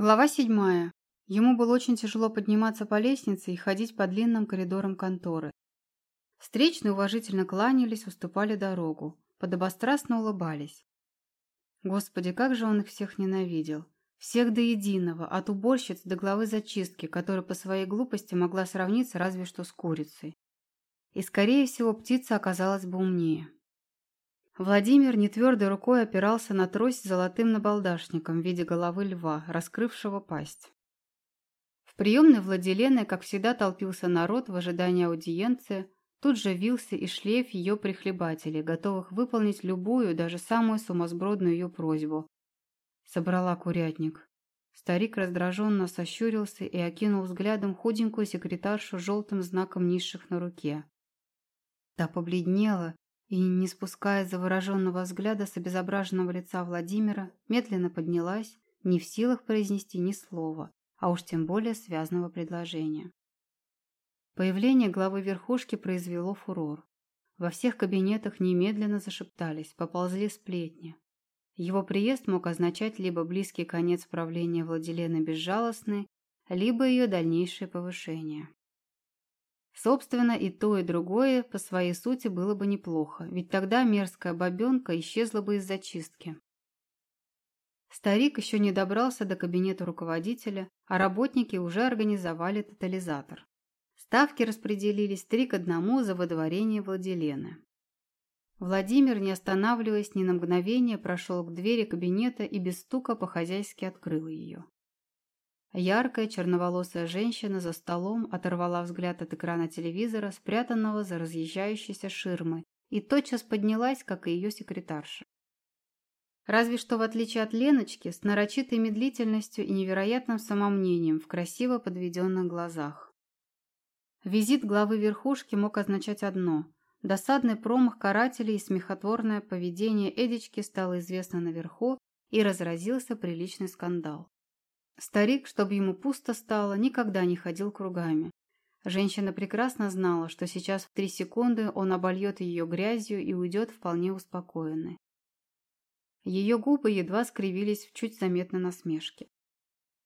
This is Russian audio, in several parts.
Глава седьмая. Ему было очень тяжело подниматься по лестнице и ходить по длинным коридорам конторы. Встречные уважительно кланялись, уступали дорогу, подобострастно улыбались. Господи, как же он их всех ненавидел. Всех до единого, от уборщиц до главы зачистки, которая по своей глупости могла сравниться разве что с курицей. И, скорее всего, птица оказалась бы умнее. Владимир нетвердой рукой опирался на трость с золотым набалдашником в виде головы льва, раскрывшего пасть. В приемной Владилены, как всегда, толпился народ в ожидании аудиенции, тут же вился и шлейф ее прихлебателей, готовых выполнить любую, даже самую сумасбродную ее просьбу. Собрала курятник. Старик раздраженно сощурился и окинул взглядом худенькую секретаршу желтым знаком низших на руке. Та побледнела и, не спуская завороженного взгляда с обезображенного лица Владимира, медленно поднялась, не в силах произнести ни слова, а уж тем более связанного предложения. Появление главы верхушки произвело фурор. Во всех кабинетах немедленно зашептались, поползли сплетни. Его приезд мог означать либо близкий конец правления Владилены Безжалостной, либо ее дальнейшее повышение. Собственно, и то, и другое по своей сути было бы неплохо, ведь тогда мерзкая бабенка исчезла бы из зачистки. Старик еще не добрался до кабинета руководителя, а работники уже организовали тотализатор. Ставки распределились три к одному за выдворение Владилены. Владимир, не останавливаясь ни на мгновение, прошел к двери кабинета и без стука по-хозяйски открыл ее. Яркая черноволосая женщина за столом оторвала взгляд от экрана телевизора, спрятанного за разъезжающейся ширмой, и тотчас поднялась, как и ее секретарша. Разве что в отличие от Леночки, с нарочитой медлительностью и невероятным самомнением в красиво подведенных глазах. Визит главы верхушки мог означать одно – досадный промах карателей и смехотворное поведение Эдички стало известно наверху и разразился приличный скандал. Старик, чтобы ему пусто стало, никогда не ходил кругами. Женщина прекрасно знала, что сейчас в три секунды он обольет ее грязью и уйдет вполне успокоенный. Ее губы едва скривились в чуть заметной насмешке.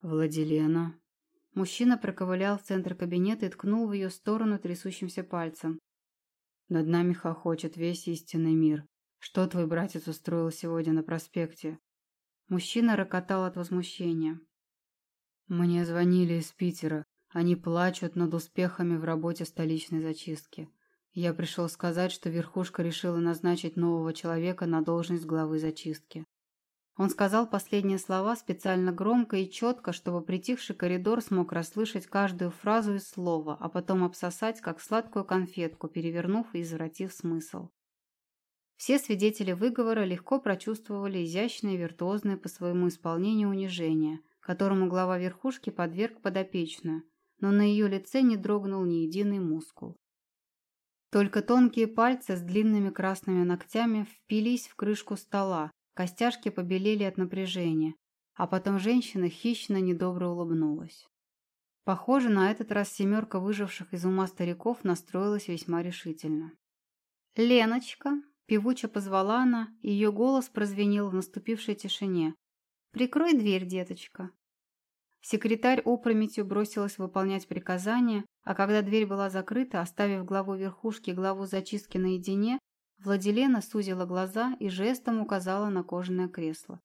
«Владилена». Мужчина проковылял в центр кабинета и ткнул в ее сторону трясущимся пальцем. «Над нами хохочет весь истинный мир. Что твой братец устроил сегодня на проспекте?» Мужчина рокотал от возмущения. Мне звонили из Питера. Они плачут над успехами в работе столичной зачистки. Я пришел сказать, что верхушка решила назначить нового человека на должность главы зачистки. Он сказал последние слова специально громко и четко, чтобы притихший коридор смог расслышать каждую фразу и слово, а потом обсосать, как сладкую конфетку, перевернув и извратив смысл. Все свидетели выговора легко прочувствовали изящное и виртуозное по своему исполнению унижение – которому глава верхушки подверг подопечную, но на ее лице не дрогнул ни единый мускул. Только тонкие пальцы с длинными красными ногтями впились в крышку стола, костяшки побелели от напряжения, а потом женщина хищно недобро улыбнулась. Похоже, на этот раз семерка выживших из ума стариков настроилась весьма решительно. «Леночка!» – певуче позвала она, и ее голос прозвенел в наступившей тишине, «Прикрой дверь, деточка». Секретарь опрометью бросилась выполнять приказания, а когда дверь была закрыта, оставив главу верхушки главу зачистки наедине, Владилена сузила глаза и жестом указала на кожаное кресло.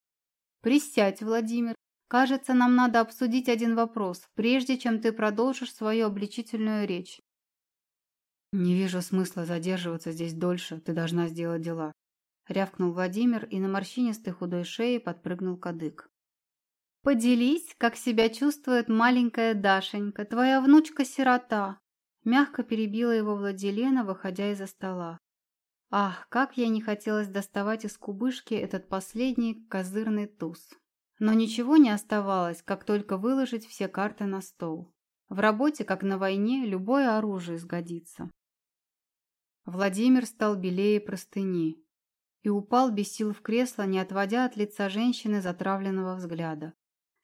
«Присядь, Владимир. Кажется, нам надо обсудить один вопрос, прежде чем ты продолжишь свою обличительную речь». «Не вижу смысла задерживаться здесь дольше. Ты должна сделать дела. Рявкнул Владимир, и на морщинистой худой шее подпрыгнул кадык. «Поделись, как себя чувствует маленькая Дашенька, твоя внучка-сирота!» Мягко перебила его Владилена, выходя из-за стола. Ах, как я не хотелось доставать из кубышки этот последний козырный туз. Но ничего не оставалось, как только выложить все карты на стол. В работе, как на войне, любое оружие сгодится. Владимир стал белее простыни и упал без сил в кресло, не отводя от лица женщины затравленного взгляда.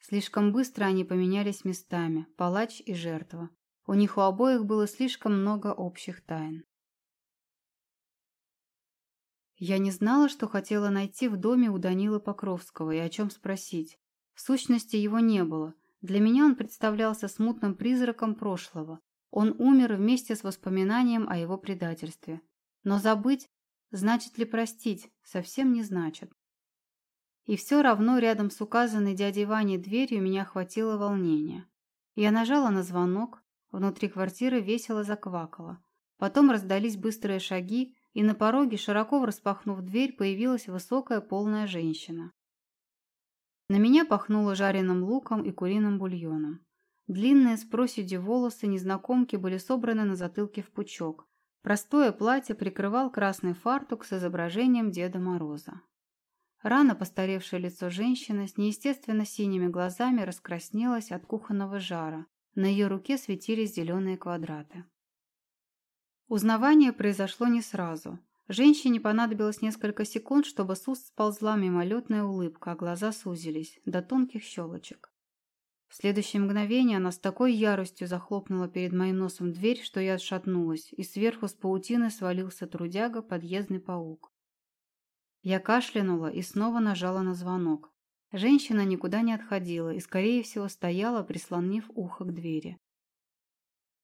Слишком быстро они поменялись местами, палач и жертва. У них у обоих было слишком много общих тайн. Я не знала, что хотела найти в доме у Данила Покровского и о чем спросить. В сущности, его не было. Для меня он представлялся смутным призраком прошлого. Он умер вместе с воспоминанием о его предательстве. Но забыть, значит ли простить, совсем не значит. И все равно рядом с указанной дядей Ваней дверью меня охватило волнение. Я нажала на звонок, внутри квартиры весело заквакало. Потом раздались быстрые шаги, и на пороге, широко распахнув дверь, появилась высокая полная женщина. На меня пахнуло жареным луком и куриным бульоном. Длинные с проседью волосы незнакомки были собраны на затылке в пучок. Простое платье прикрывал красный фартук с изображением Деда Мороза. Рано постаревшее лицо женщины с неестественно синими глазами раскраснелось от кухонного жара. На ее руке светились зеленые квадраты. Узнавание произошло не сразу. Женщине понадобилось несколько секунд, чтобы с уст сползла мимолетная улыбка, а глаза сузились до тонких щелочек. В следующее мгновение она с такой яростью захлопнула перед моим носом дверь, что я отшатнулась, и сверху с паутины свалился трудяга подъездный паук. Я кашлянула и снова нажала на звонок. Женщина никуда не отходила и, скорее всего, стояла, прислонив ухо к двери.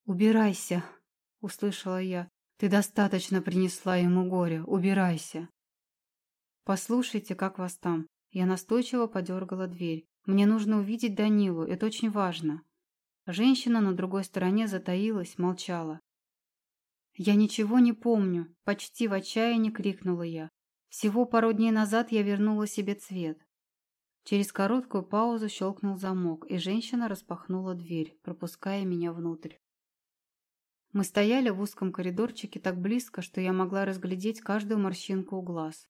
«Убирайся!» — услышала я. «Ты достаточно принесла ему горя. Убирайся!» «Послушайте, как вас там?» Я настойчиво подергала дверь. «Мне нужно увидеть Данилу. Это очень важно». Женщина на другой стороне затаилась, молчала. «Я ничего не помню!» — почти в отчаянии крикнула я. «Всего пару дней назад я вернула себе цвет». Через короткую паузу щелкнул замок, и женщина распахнула дверь, пропуская меня внутрь. Мы стояли в узком коридорчике так близко, что я могла разглядеть каждую морщинку у глаз.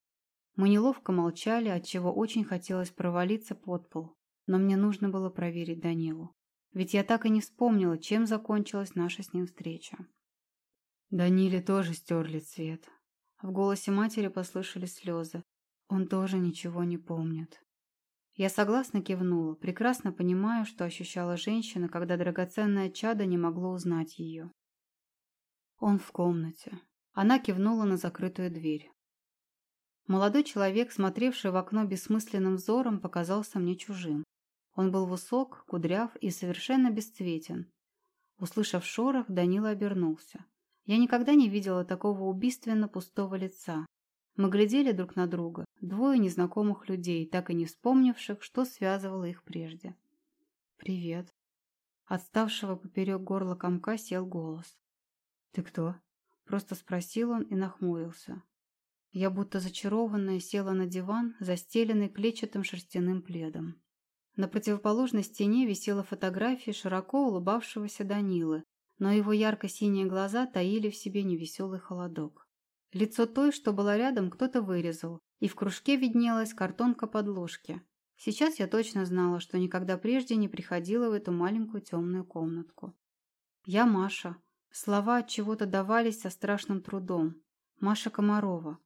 Мы неловко молчали, отчего очень хотелось провалиться под пол, но мне нужно было проверить Данилу. Ведь я так и не вспомнила, чем закончилась наша с ним встреча. Даниле тоже стерли цвет. В голосе матери послышались слезы. Он тоже ничего не помнит. Я согласно кивнула, прекрасно понимаю, что ощущала женщина, когда драгоценное чадо не могло узнать ее. Он в комнате. Она кивнула на закрытую дверь. Молодой человек, смотревший в окно бессмысленным взором, показался мне чужим. Он был высок, кудряв и совершенно бесцветен. Услышав шорох, Данила обернулся. Я никогда не видела такого убийственно пустого лица. Мы глядели друг на друга, двое незнакомых людей, так и не вспомнивших, что связывало их прежде. «Привет». Отставшего поперек горла комка сел голос. «Ты кто?» – просто спросил он и нахмурился. Я будто зачарованная села на диван, застеленный клетчатым шерстяным пледом. На противоположной стене висела фотография широко улыбавшегося Данилы, но его ярко-синие глаза таили в себе невеселый холодок. Лицо той, что была рядом, кто-то вырезал, и в кружке виднелась картонка подложки. Сейчас я точно знала, что никогда прежде не приходила в эту маленькую темную комнатку. «Я Маша», Слова от чего-то давались со страшным трудом. Маша Комарова.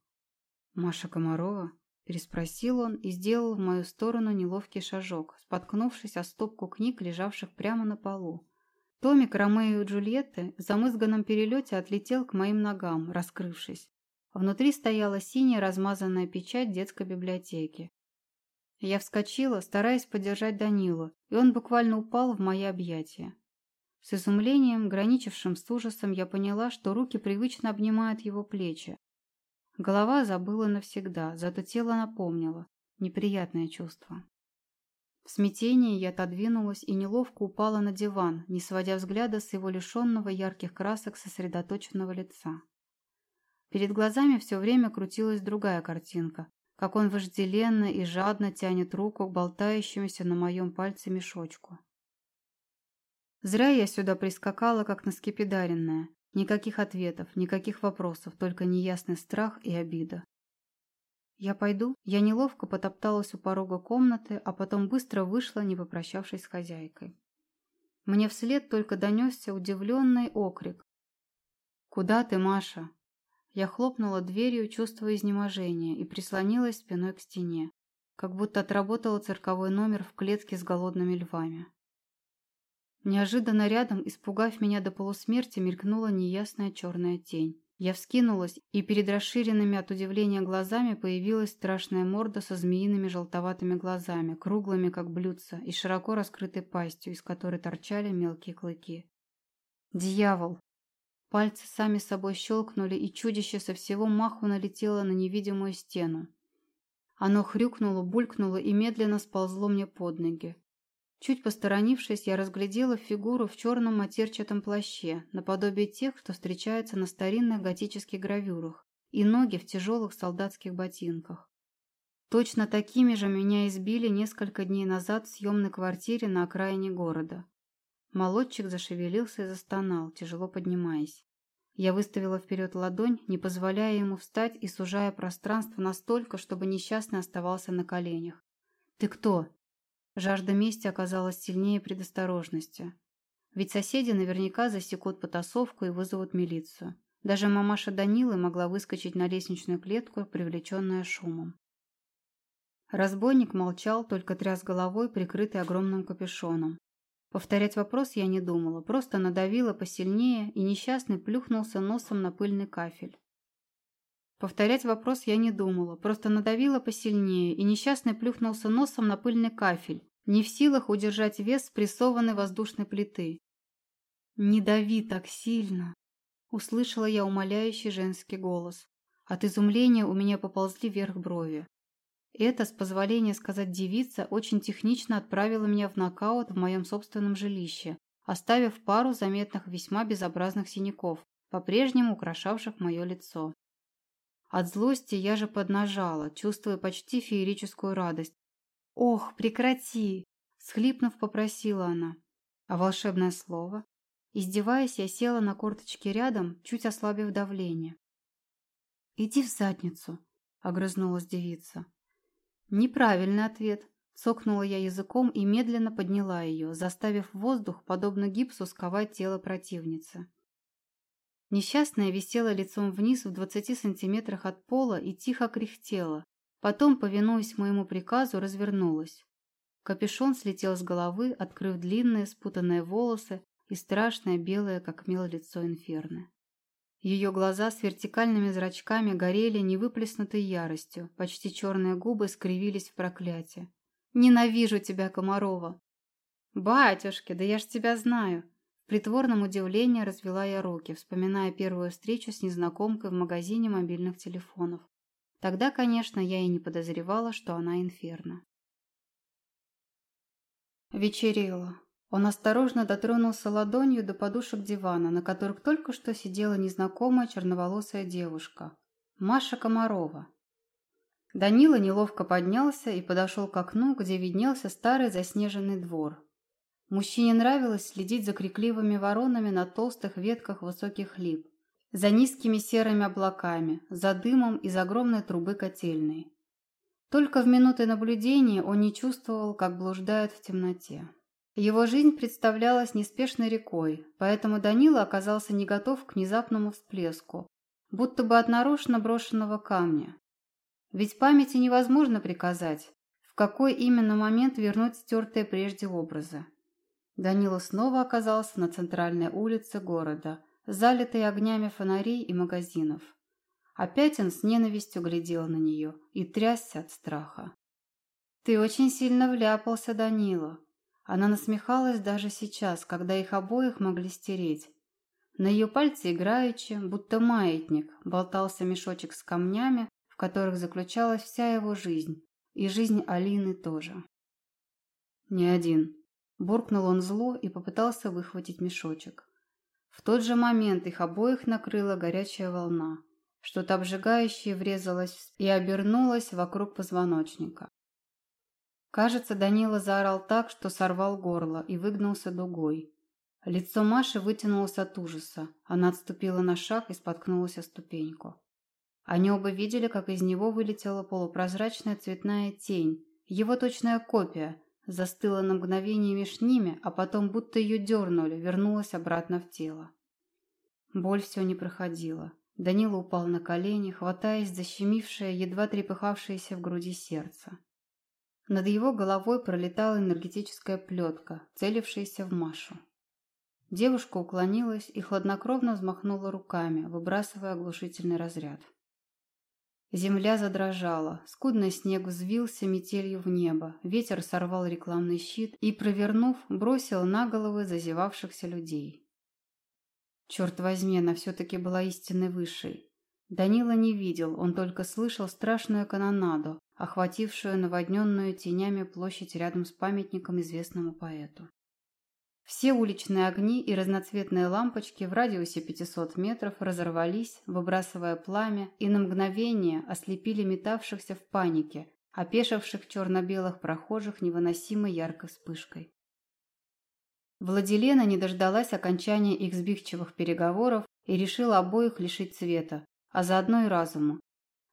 Маша Комарова? Переспросил он и сделал в мою сторону неловкий шажок, споткнувшись о стопку книг, лежавших прямо на полу. Томик Ромео и Джульетты в замызганном перелете отлетел к моим ногам, раскрывшись. Внутри стояла синяя размазанная печать детской библиотеки. Я вскочила, стараясь поддержать Данилу, и он буквально упал в мои объятия. С изумлением, граничившим с ужасом, я поняла, что руки привычно обнимают его плечи. Голова забыла навсегда, зато тело напомнило. Неприятное чувство. В смятении я отодвинулась и неловко упала на диван, не сводя взгляда с его лишенного ярких красок сосредоточенного лица. Перед глазами все время крутилась другая картинка, как он вожделенно и жадно тянет руку к болтающемуся на моем пальце мешочку. Зря я сюда прискакала, как на скипидаренная. Никаких ответов, никаких вопросов, только неясный страх и обида. Я пойду. Я неловко потопталась у порога комнаты, а потом быстро вышла, не попрощавшись с хозяйкой. Мне вслед только донесся удивленный окрик. «Куда ты, Маша?» Я хлопнула дверью, чувствуя изнеможение, и прислонилась спиной к стене, как будто отработала цирковой номер в клетке с голодными львами. Неожиданно рядом, испугав меня до полусмерти, мелькнула неясная черная тень. Я вскинулась, и перед расширенными от удивления глазами появилась страшная морда со змеиными желтоватыми глазами, круглыми, как блюдца, и широко раскрытой пастью, из которой торчали мелкие клыки. «Дьявол!» Пальцы сами собой щелкнули, и чудище со всего маху налетело на невидимую стену. Оно хрюкнуло, булькнуло и медленно сползло мне под ноги. Чуть посторонившись, я разглядела фигуру в черном матерчатом плаще, наподобие тех, что встречаются на старинных готических гравюрах, и ноги в тяжелых солдатских ботинках. Точно такими же меня избили несколько дней назад в съемной квартире на окраине города. Молодчик зашевелился и застонал, тяжело поднимаясь. Я выставила вперед ладонь, не позволяя ему встать и сужая пространство настолько, чтобы несчастный оставался на коленях. «Ты кто?» Жажда мести оказалась сильнее предосторожности. Ведь соседи наверняка засекут потасовку и вызовут милицию. Даже мамаша Данилы могла выскочить на лестничную клетку, привлеченная шумом. Разбойник молчал, только тряс головой, прикрытый огромным капюшоном. Повторять вопрос я не думала, просто надавила посильнее, и несчастный плюхнулся носом на пыльный кафель. Повторять вопрос я не думала, просто надавила посильнее, и несчастный плюхнулся носом на пыльный кафель, не в силах удержать вес спрессованной воздушной плиты. «Не дави так сильно!» – услышала я умоляющий женский голос. От изумления у меня поползли вверх брови. Это, с позволения сказать девица, очень технично отправила меня в нокаут в моем собственном жилище, оставив пару заметных весьма безобразных синяков, по-прежнему украшавших мое лицо. От злости я же поднажала, чувствуя почти феерическую радость. «Ох, прекрати!» – схлипнув, попросила она. А волшебное слово? Издеваясь, я села на корточки рядом, чуть ослабив давление. «Иди в задницу», – огрызнулась девица. «Неправильный ответ», – цокнула я языком и медленно подняла ее, заставив воздух, подобно гипсу, сковать тело противницы. Несчастная висела лицом вниз в двадцати сантиметрах от пола и тихо кряхтела. Потом, повинуясь моему приказу, развернулась. Капюшон слетел с головы, открыв длинные спутанные волосы и страшное белое, как мел, лицо инферно. Ее глаза с вертикальными зрачками горели невыплеснутой яростью, почти черные губы скривились в проклятие. «Ненавижу тебя, Комарова!» «Батюшки, да я ж тебя знаю!» В притворном удивлении развела я руки, вспоминая первую встречу с незнакомкой в магазине мобильных телефонов. Тогда, конечно, я и не подозревала, что она инферно. Вечерело. Он осторожно дотронулся ладонью до подушек дивана, на которых только что сидела незнакомая черноволосая девушка. Маша Комарова. Данила неловко поднялся и подошел к окну, где виднелся старый заснеженный двор. Мужчине нравилось следить за крикливыми воронами на толстых ветках высоких лип, за низкими серыми облаками, за дымом из огромной трубы котельной. Только в минуты наблюдения он не чувствовал, как блуждает в темноте. Его жизнь представлялась неспешной рекой, поэтому Данила оказался не готов к внезапному всплеску, будто бы от нарочно брошенного камня. Ведь памяти невозможно приказать, в какой именно момент вернуть стертые прежде образы. Данила снова оказался на центральной улице города, залитой огнями фонарей и магазинов. Опять он с ненавистью глядел на нее и трясся от страха. «Ты очень сильно вляпался, Данила». Она насмехалась даже сейчас, когда их обоих могли стереть. На ее пальце играючи, будто маятник, болтался мешочек с камнями, в которых заключалась вся его жизнь, и жизнь Алины тоже. «Не один», Буркнул он зло и попытался выхватить мешочек. В тот же момент их обоих накрыла горячая волна. Что-то обжигающее врезалось и обернулось вокруг позвоночника. Кажется, Данила заорал так, что сорвал горло и выгнулся дугой. Лицо Маши вытянулось от ужаса. Она отступила на шаг и споткнулась о ступеньку. Они оба видели, как из него вылетела полупрозрачная цветная тень, его точная копия, Застыла на мгновение меж ними, а потом будто ее дернули, вернулась обратно в тело. Боль все не проходила. Данила упал на колени, хватаясь за щемившее, едва трепыхавшееся в груди сердце. Над его головой пролетала энергетическая плетка, целившаяся в Машу. Девушка уклонилась и хладнокровно взмахнула руками, выбрасывая оглушительный разряд. Земля задрожала, скудный снег взвился метелью в небо, ветер сорвал рекламный щит и, провернув, бросил на головы зазевавшихся людей. Черт возьми, она все-таки была истинной высшей. Данила не видел, он только слышал страшную канонаду, охватившую наводненную тенями площадь рядом с памятником известному поэту. Все уличные огни и разноцветные лампочки в радиусе 500 метров разорвались, выбрасывая пламя, и на мгновение ослепили метавшихся в панике, опешивших черно-белых прохожих невыносимо яркой вспышкой. Владилена не дождалась окончания их сбивчивых переговоров и решила обоих лишить цвета, а заодно и разума.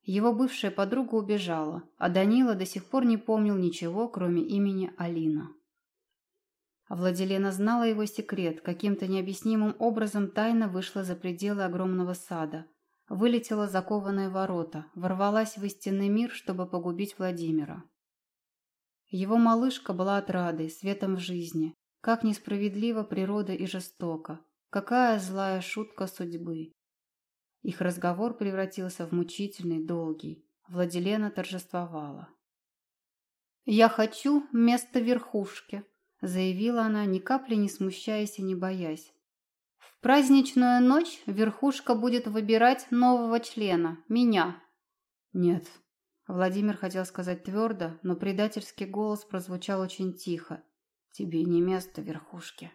Его бывшая подруга убежала, а Данила до сих пор не помнил ничего, кроме имени Алина. Владилена знала его секрет, каким-то необъяснимым образом тайно вышла за пределы огромного сада, вылетела закованные ворота, ворвалась в истинный мир, чтобы погубить Владимира. Его малышка была отрадой, светом в жизни. Как несправедлива природа и жестока. Какая злая шутка судьбы. Их разговор превратился в мучительный, долгий. Владилена торжествовала. «Я хочу место верхушки», заявила она, ни капли не смущаясь и не боясь. В праздничную ночь верхушка будет выбирать нового члена, меня. Нет. Владимир хотел сказать твердо, но предательский голос прозвучал очень тихо. Тебе не место верхушке.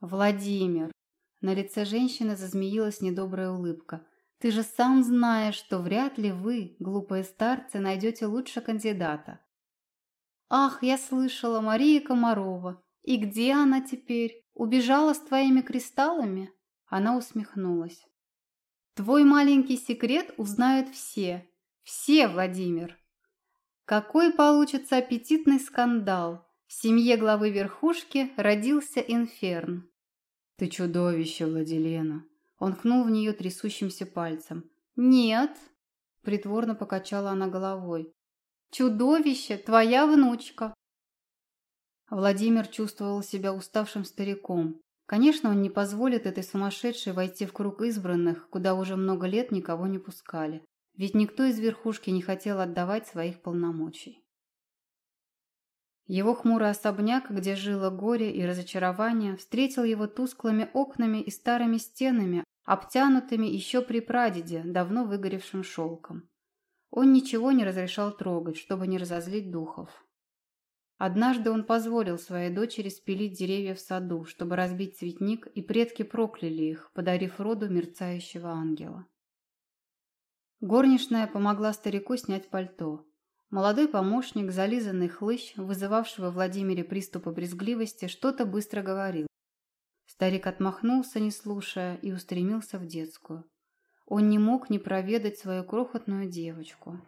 Владимир. На лице женщины зазмеилась недобрая улыбка. Ты же сам знаешь, что вряд ли вы, глупые старцы, найдете лучше кандидата. «Ах, я слышала, Мария Комарова. И где она теперь? Убежала с твоими кристаллами?» Она усмехнулась. «Твой маленький секрет узнают все. Все, Владимир!» Какой получится аппетитный скандал! В семье главы верхушки родился инферн. «Ты чудовище, Владилена!» Он кнул в нее трясущимся пальцем. «Нет!» Притворно покачала она головой. Чудовище, твоя внучка. Владимир чувствовал себя уставшим стариком. Конечно, он не позволит этой сумасшедшей войти в круг избранных, куда уже много лет никого не пускали. Ведь никто из верхушки не хотел отдавать своих полномочий. Его хмурый особняк, где жило горе и разочарование, встретил его тусклыми окнами и старыми стенами, обтянутыми еще при прадеде, давно выгоревшим шелком. Он ничего не разрешал трогать, чтобы не разозлить духов. Однажды он позволил своей дочери спилить деревья в саду, чтобы разбить цветник, и предки прокляли их, подарив роду мерцающего ангела. Горничная помогла старику снять пальто. Молодой помощник, зализанный хлыщ, вызывавший во Владимире приступы брезгливости, что-то быстро говорил. Старик отмахнулся, не слушая, и устремился в детскую. Он не мог не проведать свою крохотную девочку.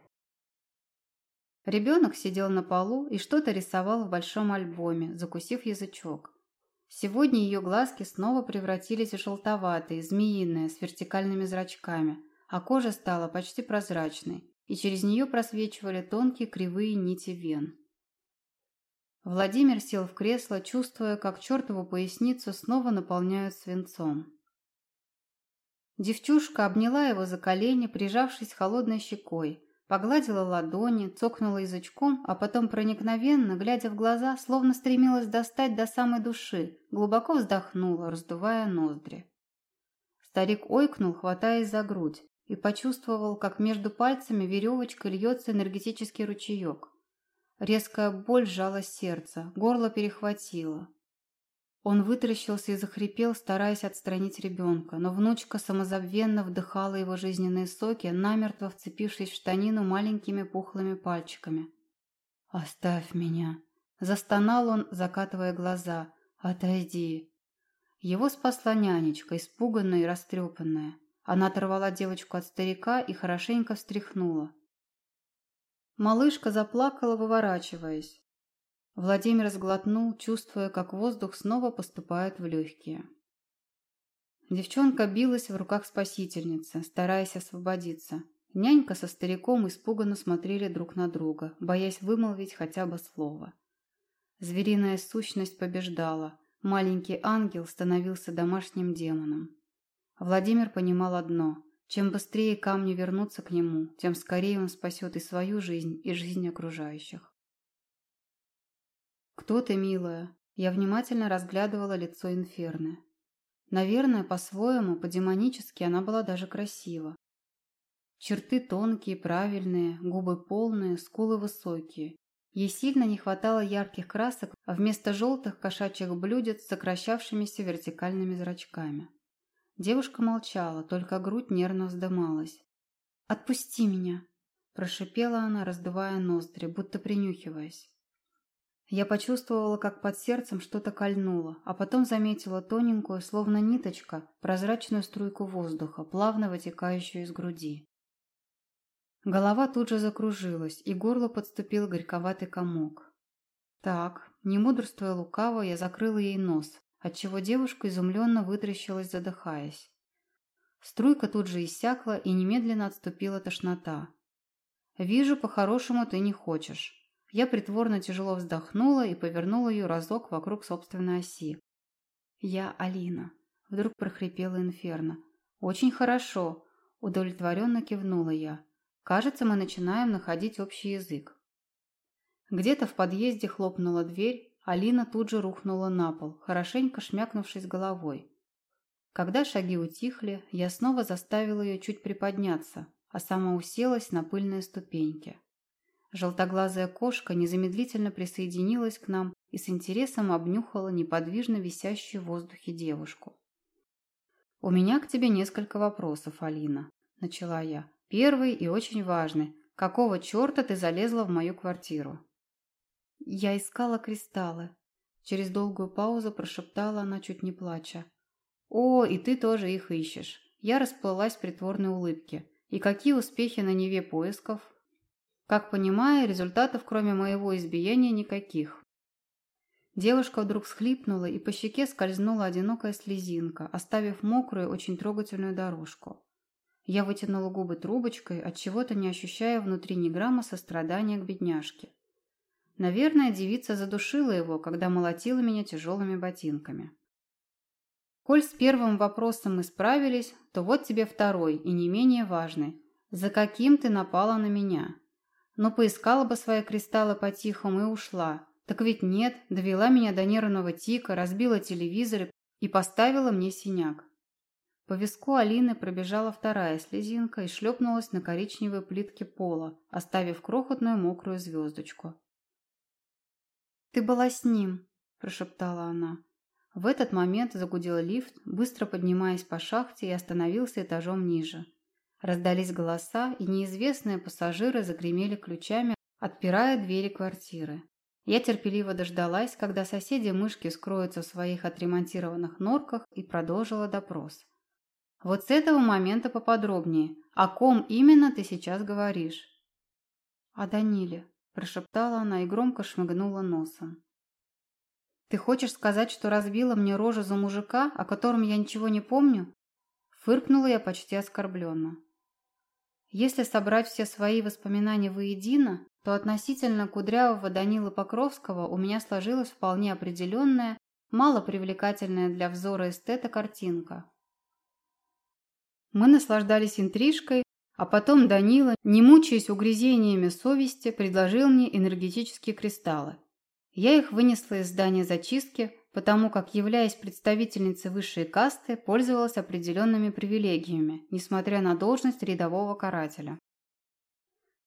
Ребенок сидел на полу и что-то рисовал в большом альбоме, закусив язычок. Сегодня ее глазки снова превратились в желтоватые, змеиные, с вертикальными зрачками, а кожа стала почти прозрачной, и через нее просвечивали тонкие кривые нити вен. Владимир сел в кресло, чувствуя, как чертову поясницу снова наполняют свинцом. Девчушка обняла его за колени, прижавшись холодной щекой, погладила ладони, цокнула язычком, а потом проникновенно, глядя в глаза, словно стремилась достать до самой души, глубоко вздохнула, раздувая ноздри. Старик ойкнул, хватаясь за грудь, и почувствовал, как между пальцами веревочкой льется энергетический ручеек. Резкая боль сжала сердце, горло перехватило. Он вытаращился и захрипел, стараясь отстранить ребенка, но внучка самозабвенно вдыхала его жизненные соки, намертво вцепившись в штанину маленькими пухлыми пальчиками. «Оставь меня!» Застонал он, закатывая глаза. «Отойди!» Его спасла нянечка, испуганная и растрепанная. Она оторвала девочку от старика и хорошенько встряхнула. Малышка заплакала, выворачиваясь. Владимир сглотнул, чувствуя, как воздух снова поступает в легкие. Девчонка билась в руках спасительницы, стараясь освободиться. Нянька со стариком испуганно смотрели друг на друга, боясь вымолвить хотя бы слово. Звериная сущность побеждала. маленький ангел становился домашним демоном. Владимир понимал одно – чем быстрее камни вернутся к нему, тем скорее он спасет и свою жизнь, и жизнь окружающих. «Кто ты, милая?» Я внимательно разглядывала лицо Инферны. Наверное, по-своему, по-демонически она была даже красива. Черты тонкие, правильные, губы полные, скулы высокие. Ей сильно не хватало ярких красок, а вместо желтых кошачьих блюдец с сокращавшимися вертикальными зрачками. Девушка молчала, только грудь нервно вздымалась. «Отпусти меня!» – прошипела она, раздувая ноздри, будто принюхиваясь. Я почувствовала, как под сердцем что-то кольнуло, а потом заметила тоненькую, словно ниточка, прозрачную струйку воздуха, плавно вытекающую из груди. Голова тут же закружилась, и горло подступил горьковатый комок. Так, не мудрствуя лукаво, я закрыла ей нос, отчего девушка изумленно вытрящилась, задыхаясь. Струйка тут же иссякла, и немедленно отступила тошнота. «Вижу, по-хорошему ты не хочешь». Я притворно тяжело вздохнула и повернула ее разок вокруг собственной оси. «Я Алина», — вдруг прохрипела Инферно. «Очень хорошо», — удовлетворенно кивнула я. «Кажется, мы начинаем находить общий язык». Где-то в подъезде хлопнула дверь, Алина тут же рухнула на пол, хорошенько шмякнувшись головой. Когда шаги утихли, я снова заставила ее чуть приподняться, а сама уселась на пыльные ступеньки. Желтоглазая кошка незамедлительно присоединилась к нам и с интересом обнюхала неподвижно висящую в воздухе девушку. «У меня к тебе несколько вопросов, Алина», – начала я. «Первый и очень важный. Какого черта ты залезла в мою квартиру?» «Я искала кристаллы», – через долгую паузу прошептала она, чуть не плача. «О, и ты тоже их ищешь». Я расплылась в притворной улыбке. «И какие успехи на Неве поисков?» Как понимаю, результатов кроме моего избиения никаких. Девушка вдруг всхлипнула, и по щеке скользнула одинокая слезинка, оставив мокрую, очень трогательную дорожку. Я вытянула губы трубочкой, от чего то не ощущая внутри ни грамма сострадания к бедняжке. Наверное, девица задушила его, когда молотила меня тяжелыми ботинками. Коль с первым вопросом мы справились, то вот тебе второй и не менее важный. За каким ты напала на меня? Но поискала бы свои кристаллы по-тихому и ушла. Так ведь нет, довела меня до нервного тика, разбила телевизор и поставила мне синяк. По виску Алины пробежала вторая слезинка и шлепнулась на коричневой плитке пола, оставив крохотную мокрую звездочку. «Ты была с ним», – прошептала она. В этот момент загудел лифт, быстро поднимаясь по шахте и остановился этажом ниже. Раздались голоса, и неизвестные пассажиры загремели ключами, отпирая двери квартиры. Я терпеливо дождалась, когда соседи-мышки скроются в своих отремонтированных норках и продолжила допрос. «Вот с этого момента поподробнее. О ком именно ты сейчас говоришь?» «О Даниле», – прошептала она и громко шмыгнула носом. «Ты хочешь сказать, что разбила мне рожу за мужика, о котором я ничего не помню?» Фыркнула я почти оскорбленно. Если собрать все свои воспоминания воедино, то относительно кудрявого Данила Покровского у меня сложилась вполне определенная, малопривлекательная для взора эстета картинка. Мы наслаждались интрижкой, а потом Данила, не мучаясь угрызениями совести, предложил мне энергетические кристаллы. Я их вынесла из здания зачистки, потому как, являясь представительницей высшей касты, пользовалась определенными привилегиями, несмотря на должность рядового карателя.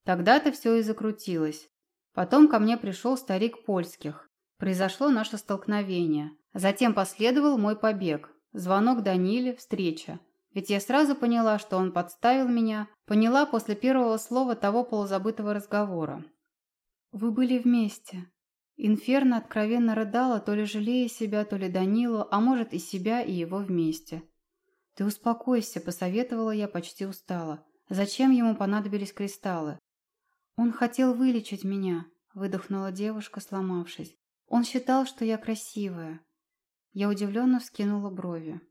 Тогда-то все и закрутилось. Потом ко мне пришел старик польских. Произошло наше столкновение. Затем последовал мой побег. Звонок Даниле, встреча. Ведь я сразу поняла, что он подставил меня, поняла после первого слова того полузабытого разговора. «Вы были вместе», Инферно откровенно рыдала, то ли жалея себя, то ли Данилу, а может и себя, и его вместе. «Ты успокойся», – посоветовала я, почти устала. «Зачем ему понадобились кристаллы?» «Он хотел вылечить меня», – выдохнула девушка, сломавшись. «Он считал, что я красивая». Я удивленно вскинула брови.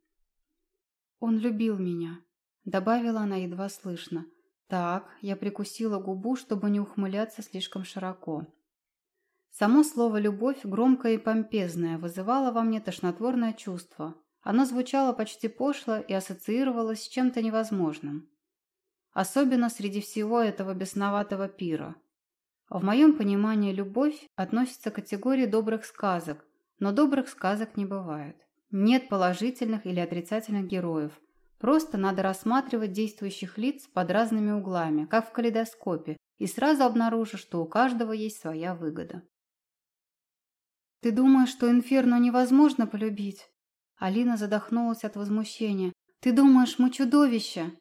«Он любил меня», – добавила она едва слышно. «Так, я прикусила губу, чтобы не ухмыляться слишком широко». Само слово «любовь» громкое и помпезное вызывало во мне тошнотворное чувство. Оно звучало почти пошло и ассоциировалось с чем-то невозможным. Особенно среди всего этого бесноватого пира. В моем понимании любовь относится к категории добрых сказок, но добрых сказок не бывает. Нет положительных или отрицательных героев. Просто надо рассматривать действующих лиц под разными углами, как в калейдоскопе, и сразу обнаружишь, что у каждого есть своя выгода. «Ты думаешь, что Инферно невозможно полюбить?» Алина задохнулась от возмущения. «Ты думаешь, мы чудовища?»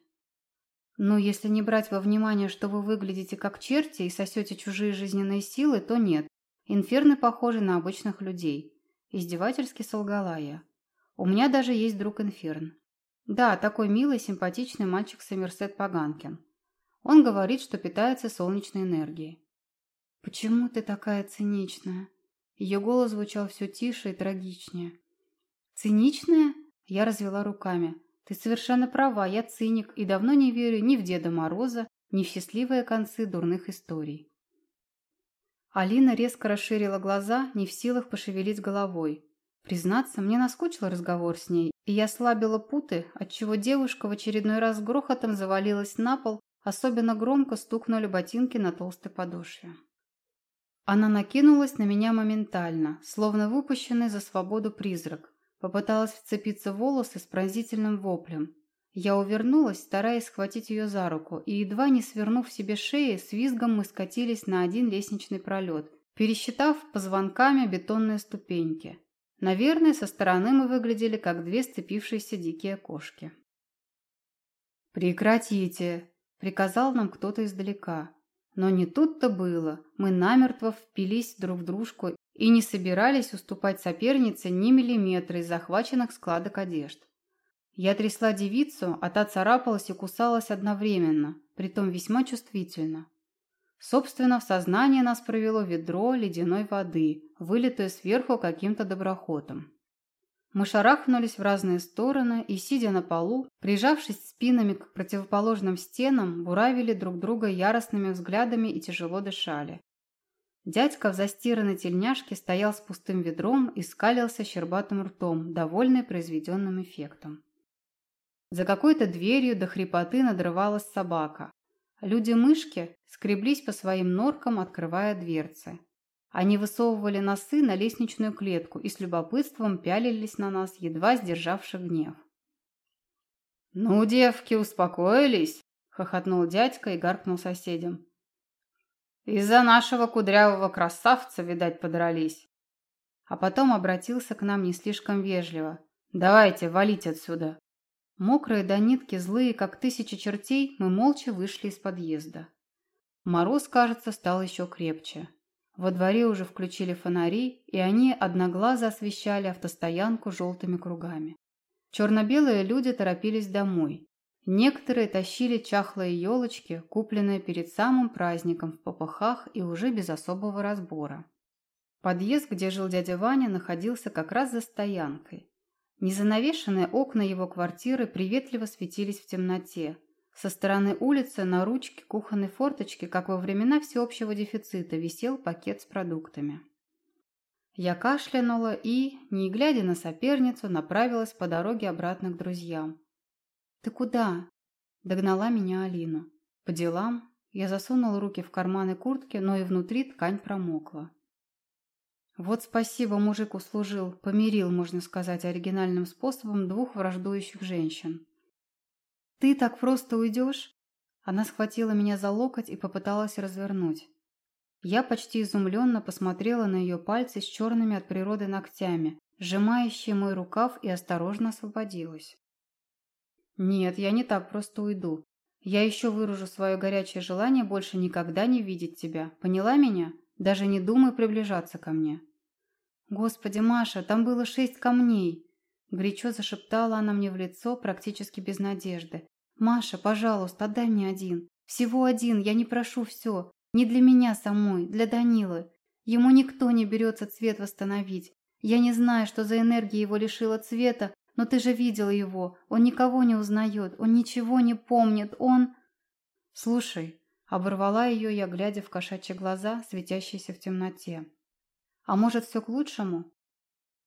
«Ну, если не брать во внимание, что вы выглядите как черти и сосете чужие жизненные силы, то нет. Инферны похожи на обычных людей». Издевательски солгала я. «У меня даже есть друг Инферн. Да, такой милый, симпатичный мальчик Сомерсет Паганкин. Он говорит, что питается солнечной энергией». «Почему ты такая циничная?» Ее голос звучал все тише и трагичнее. «Циничная?» Я развела руками. «Ты совершенно права, я циник и давно не верю ни в Деда Мороза, ни в счастливые концы дурных историй». Алина резко расширила глаза, не в силах пошевелить головой. Признаться, мне наскучил разговор с ней, и я слабила путы, отчего девушка в очередной раз грохотом завалилась на пол, особенно громко стукнули ботинки на толстой подошве. Она накинулась на меня моментально, словно выпущенный за свободу призрак. Попыталась вцепиться в волосы с пронзительным воплем. Я увернулась, стараясь схватить ее за руку, и, едва не свернув себе шеи, с визгом мы скатились на один лестничный пролет, пересчитав позвонками бетонные ступеньки. Наверное, со стороны мы выглядели, как две сцепившиеся дикие кошки. «Прекратите!» – приказал нам кто-то издалека. Но не тут-то было. Мы намертво впились друг в дружку и не собирались уступать сопернице ни миллиметра из захваченных складок одежд. Я трясла девицу, а та царапалась и кусалась одновременно, притом весьма чувствительно. Собственно, в сознание нас провело ведро ледяной воды, вылитое сверху каким-то доброхотом. Мы шарахнулись в разные стороны и, сидя на полу, прижавшись спинами к противоположным стенам, буравили друг друга яростными взглядами и тяжело дышали. Дядька в застиранной тельняшке стоял с пустым ведром и скалился щербатым ртом, довольный произведенным эффектом. За какой-то дверью до хрипоты надрывалась собака. Люди-мышки скреблись по своим норкам, открывая дверцы. Они высовывали носы на лестничную клетку и с любопытством пялились на нас, едва сдержавши гнев. «Ну, девки, успокоились?» – хохотнул дядька и гаркнул соседям. «Из-за нашего кудрявого красавца, видать, подрались». А потом обратился к нам не слишком вежливо. «Давайте, валить отсюда». Мокрые до нитки, злые, как тысячи чертей, мы молча вышли из подъезда. Мороз, кажется, стал еще крепче. Во дворе уже включили фонари, и они одноглазо освещали автостоянку желтыми кругами. Черно-белые люди торопились домой. Некоторые тащили чахлые елочки, купленные перед самым праздником в попыхах и уже без особого разбора. Подъезд, где жил дядя Ваня, находился как раз за стоянкой. Незанавешенные окна его квартиры приветливо светились в темноте, со стороны улицы на ручке кухонной форточки, как во времена всеобщего дефицита, висел пакет с продуктами. Я кашлянула и, не глядя на соперницу, направилась по дороге обратно к друзьям. «Ты куда?» – догнала меня Алина. «По делам». Я засунула руки в карманы куртки, но и внутри ткань промокла. Вот спасибо мужик услужил, помирил, можно сказать, оригинальным способом двух враждующих женщин. «Ты так просто уйдешь?» Она схватила меня за локоть и попыталась развернуть. Я почти изумленно посмотрела на ее пальцы с черными от природы ногтями, сжимающие мой рукав, и осторожно освободилась. «Нет, я не так просто уйду. Я еще выражу свое горячее желание больше никогда не видеть тебя. Поняла меня? Даже не думай приближаться ко мне». «Господи, Маша, там было шесть камней!» Горячо зашептала она мне в лицо, практически без надежды. «Маша, пожалуйста, отдай мне один. Всего один, я не прошу все. Не для меня самой, для Данилы. Ему никто не берется цвет восстановить. Я не знаю, что за энергия его лишила цвета, но ты же видел его. Он никого не узнает, он ничего не помнит, он...» «Слушай», — оборвала ее я, глядя в кошачьи глаза, светящиеся в темноте. А может, все к лучшему?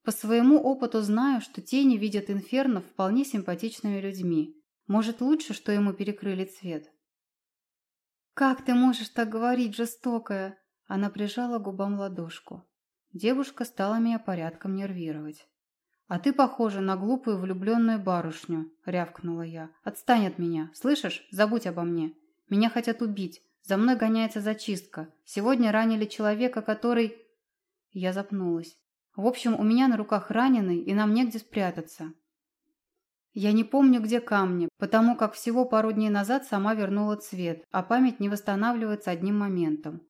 По своему опыту знаю, что тени видят инферно вполне симпатичными людьми. Может, лучше, что ему перекрыли цвет? «Как ты можешь так говорить, жестокая?» Она прижала губам ладошку. Девушка стала меня порядком нервировать. «А ты похожа на глупую влюбленную барышню», — рявкнула я. «Отстань от меня, слышишь? Забудь обо мне. Меня хотят убить. За мной гоняется зачистка. Сегодня ранили человека, который...» Я запнулась. «В общем, у меня на руках раненый, и нам негде спрятаться. Я не помню, где камни, потому как всего пару дней назад сама вернула цвет, а память не восстанавливается одним моментом.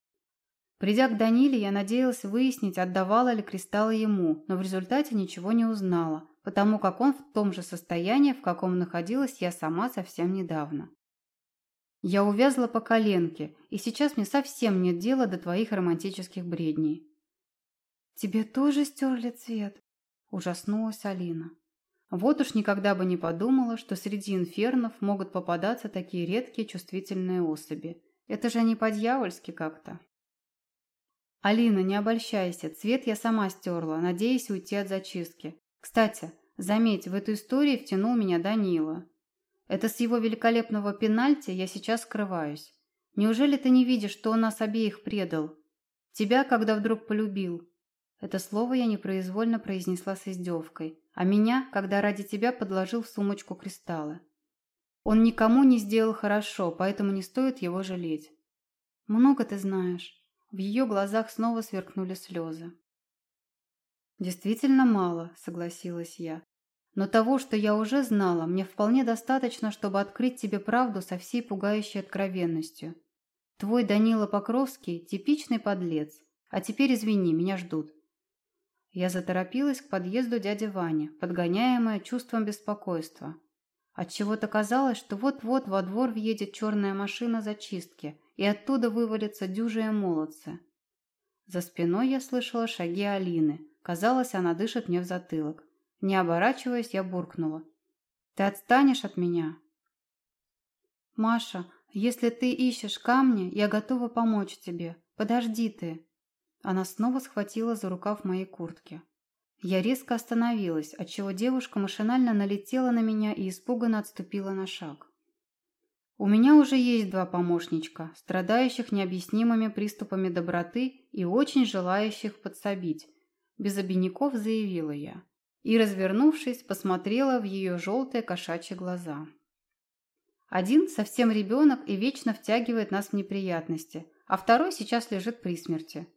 Придя к Даниле, я надеялась выяснить, отдавала ли кристаллы ему, но в результате ничего не узнала, потому как он в том же состоянии, в каком находилась я сама совсем недавно. Я увязла по коленке, и сейчас мне совсем нет дела до твоих романтических бредней. «Тебе тоже стерли цвет?» – ужаснулась Алина. Вот уж никогда бы не подумала, что среди инфернов могут попадаться такие редкие чувствительные особи. Это же не по-дьявольски как-то. «Алина, не обольщайся, цвет я сама стерла, надеясь уйти от зачистки. Кстати, заметь, в эту историю втянул меня Данила. Это с его великолепного пенальти я сейчас скрываюсь. Неужели ты не видишь, что он нас обеих предал? Тебя, когда вдруг полюбил, это слово я непроизвольно произнесла с издевкой, а меня, когда ради тебя подложил в сумочку кристаллы. Он никому не сделал хорошо, поэтому не стоит его жалеть. Много ты знаешь. В ее глазах снова сверкнули слезы. Действительно мало, согласилась я. Но того, что я уже знала, мне вполне достаточно, чтобы открыть тебе правду со всей пугающей откровенностью. Твой Данила Покровский – типичный подлец. А теперь извини, меня ждут. Я заторопилась к подъезду дяди Вани, подгоняемая чувством беспокойства. Отчего-то казалось, что вот-вот во двор въедет черная машина зачистки, и оттуда вывалятся дюжие молодцы. За спиной я слышала шаги Алины. Казалось, она дышит мне в затылок. Не оборачиваясь, я буркнула. «Ты отстанешь от меня?» «Маша, если ты ищешь камни, я готова помочь тебе. Подожди ты!» Она снова схватила за рукав моей куртки. Я резко остановилась, отчего девушка машинально налетела на меня и испуганно отступила на шаг. У меня уже есть два помощничка, страдающих необъяснимыми приступами доброты и очень желающих подсобить. Без обиняков заявила я. И, развернувшись, посмотрела в ее желтые кошачьи глаза. Один совсем ребенок и вечно втягивает нас в неприятности, а второй сейчас лежит при смерти.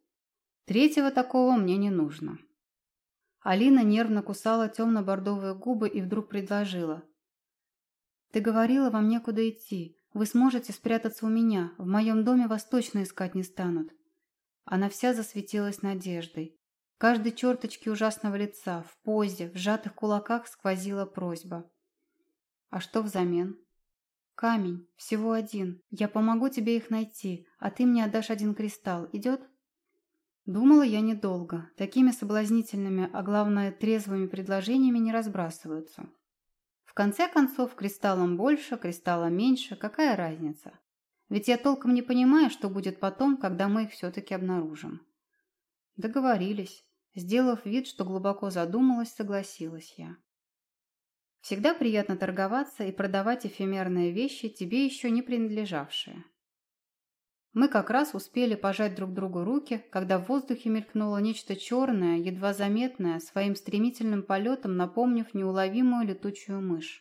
Третьего такого мне не нужно. Алина нервно кусала темно-бордовые губы и вдруг предложила. «Ты говорила, вам некуда идти. Вы сможете спрятаться у меня. В моем доме вас точно искать не станут». Она вся засветилась надеждой. В каждой черточке ужасного лица, в позе, в сжатых кулаках сквозила просьба. «А что взамен?» «Камень. Всего один. Я помогу тебе их найти, а ты мне отдашь один кристалл. Идет?» Думала я недолго. Такими соблазнительными, а главное трезвыми предложениями не разбрасываются. В конце концов, кристаллом больше, кристаллом меньше, какая разница? Ведь я толком не понимаю, что будет потом, когда мы их все-таки обнаружим. Договорились. Сделав вид, что глубоко задумалась, согласилась я. Всегда приятно торговаться и продавать эфемерные вещи, тебе еще не принадлежавшие. Мы как раз успели пожать друг другу руки, когда в воздухе мелькнуло нечто черное, едва заметное, своим стремительным полетом напомнив неуловимую летучую мышь.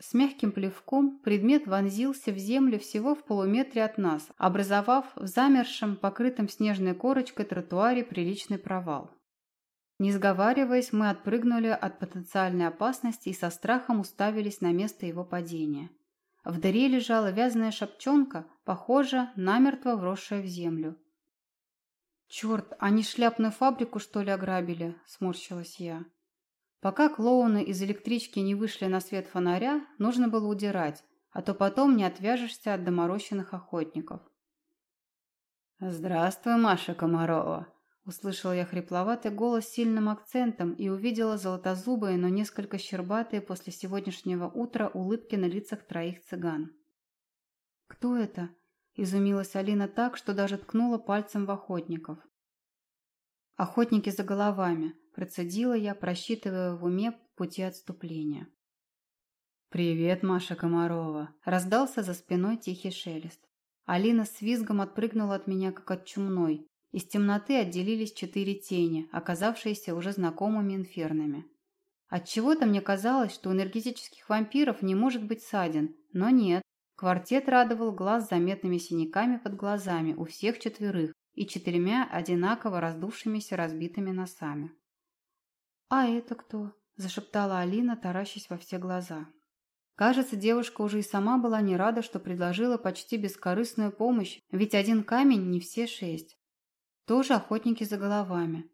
С мягким плевком предмет вонзился в землю всего в полуметре от нас, образовав в замершем, покрытом снежной корочкой тротуаре приличный провал. Не сговариваясь, мы отпрыгнули от потенциальной опасности и со страхом уставились на место его падения. В дыре лежала вязаная шапчонка, похоже, намертво вросшая в землю. «Черт, они шляпную фабрику, что ли, ограбили?» – сморщилась я. Пока клоуны из электрички не вышли на свет фонаря, нужно было удирать, а то потом не отвяжешься от доморощенных охотников. «Здравствуй, Маша Комарова!» Услышала я хрипловатый голос с сильным акцентом и увидела золотозубые, но несколько щербатые после сегодняшнего утра улыбки на лицах троих цыган. «Кто это?» – изумилась Алина так, что даже ткнула пальцем в охотников. Охотники за головами, процедила я, просчитывая в уме пути отступления. «Привет, Маша Комарова!» – раздался за спиной тихий шелест. Алина с визгом отпрыгнула от меня, как от чумной. Из темноты отделились четыре тени, оказавшиеся уже знакомыми инфернами. Отчего-то мне казалось, что у энергетических вампиров не может быть ссадин, но нет. Квартет радовал глаз заметными синяками под глазами у всех четверых и четырьмя одинаково раздувшимися разбитыми носами. «А это кто?» – зашептала Алина, таращась во все глаза. Кажется, девушка уже и сама была не рада, что предложила почти бескорыстную помощь, ведь один камень не все шесть. Тоже охотники за головами.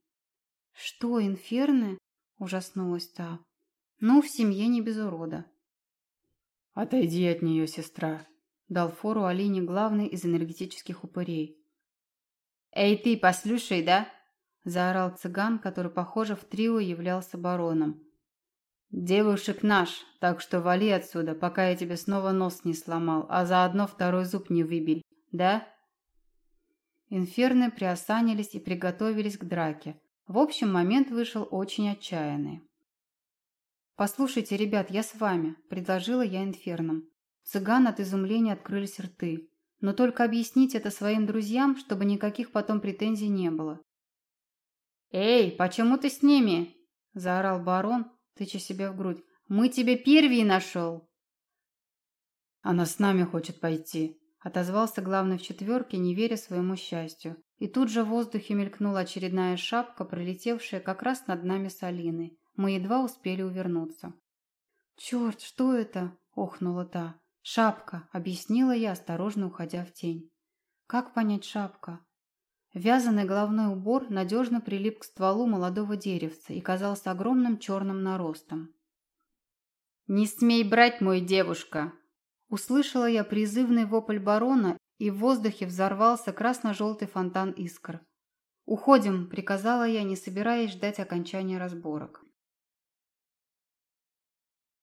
«Что, инферны?» – ужаснулась та. «Ну, в семье не без урода». «Отойди от нее, сестра», – дал фору Алине главный из энергетических упырей. «Эй ты, послушай, да?» – заорал цыган, который, похоже, в трио являлся бароном. «Девушек наш, так что вали отсюда, пока я тебе снова нос не сломал, а заодно второй зуб не выбил, да?» Инферны приосанились и приготовились к драке. В общем, момент вышел очень отчаянный. «Послушайте, ребят, я с вами», – предложила я инфернам. Цыган от изумления открылись рты. «Но только объясните это своим друзьям, чтобы никаких потом претензий не было». «Эй, почему ты с ними?» – заорал барон, тыча себя в грудь. «Мы тебе первый нашел!» «Она с нами хочет пойти», — отозвался главный в четверке, не веря своему счастью. И тут же в воздухе мелькнула очередная шапка, пролетевшая как раз над нами с Алиной. Мы едва успели увернуться. «Черт, что это?» — охнула та. «Шапка», — объяснила я, осторожно уходя в тень. «Как понять шапка?» Вязаный головной убор надежно прилип к стволу молодого деревца и казался огромным черным наростом. «Не смей брать, мой девушка!» Услышала я призывный вопль барона, и в воздухе взорвался красно-желтый фонтан искр. «Уходим!» – приказала я, не собираясь ждать окончания разборок.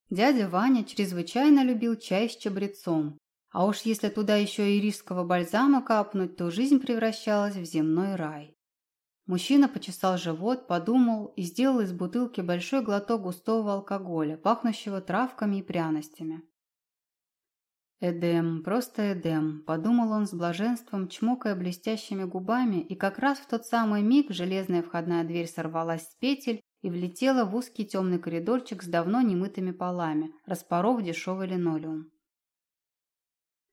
Дядя Ваня чрезвычайно любил чай с чабрецом, а уж если туда еще и рижского бальзама капнуть, то жизнь превращалась в земной рай. Мужчина почесал живот, подумал и сделал из бутылки большой глоток густого алкоголя, пахнущего травками и пряностями. «Эдем, просто Эдем», – подумал он с блаженством, чмокая блестящими губами, и как раз в тот самый миг железная входная дверь сорвалась с петель и влетела в узкий темный коридорчик с давно немытыми полами, распоров дешевый линолеум.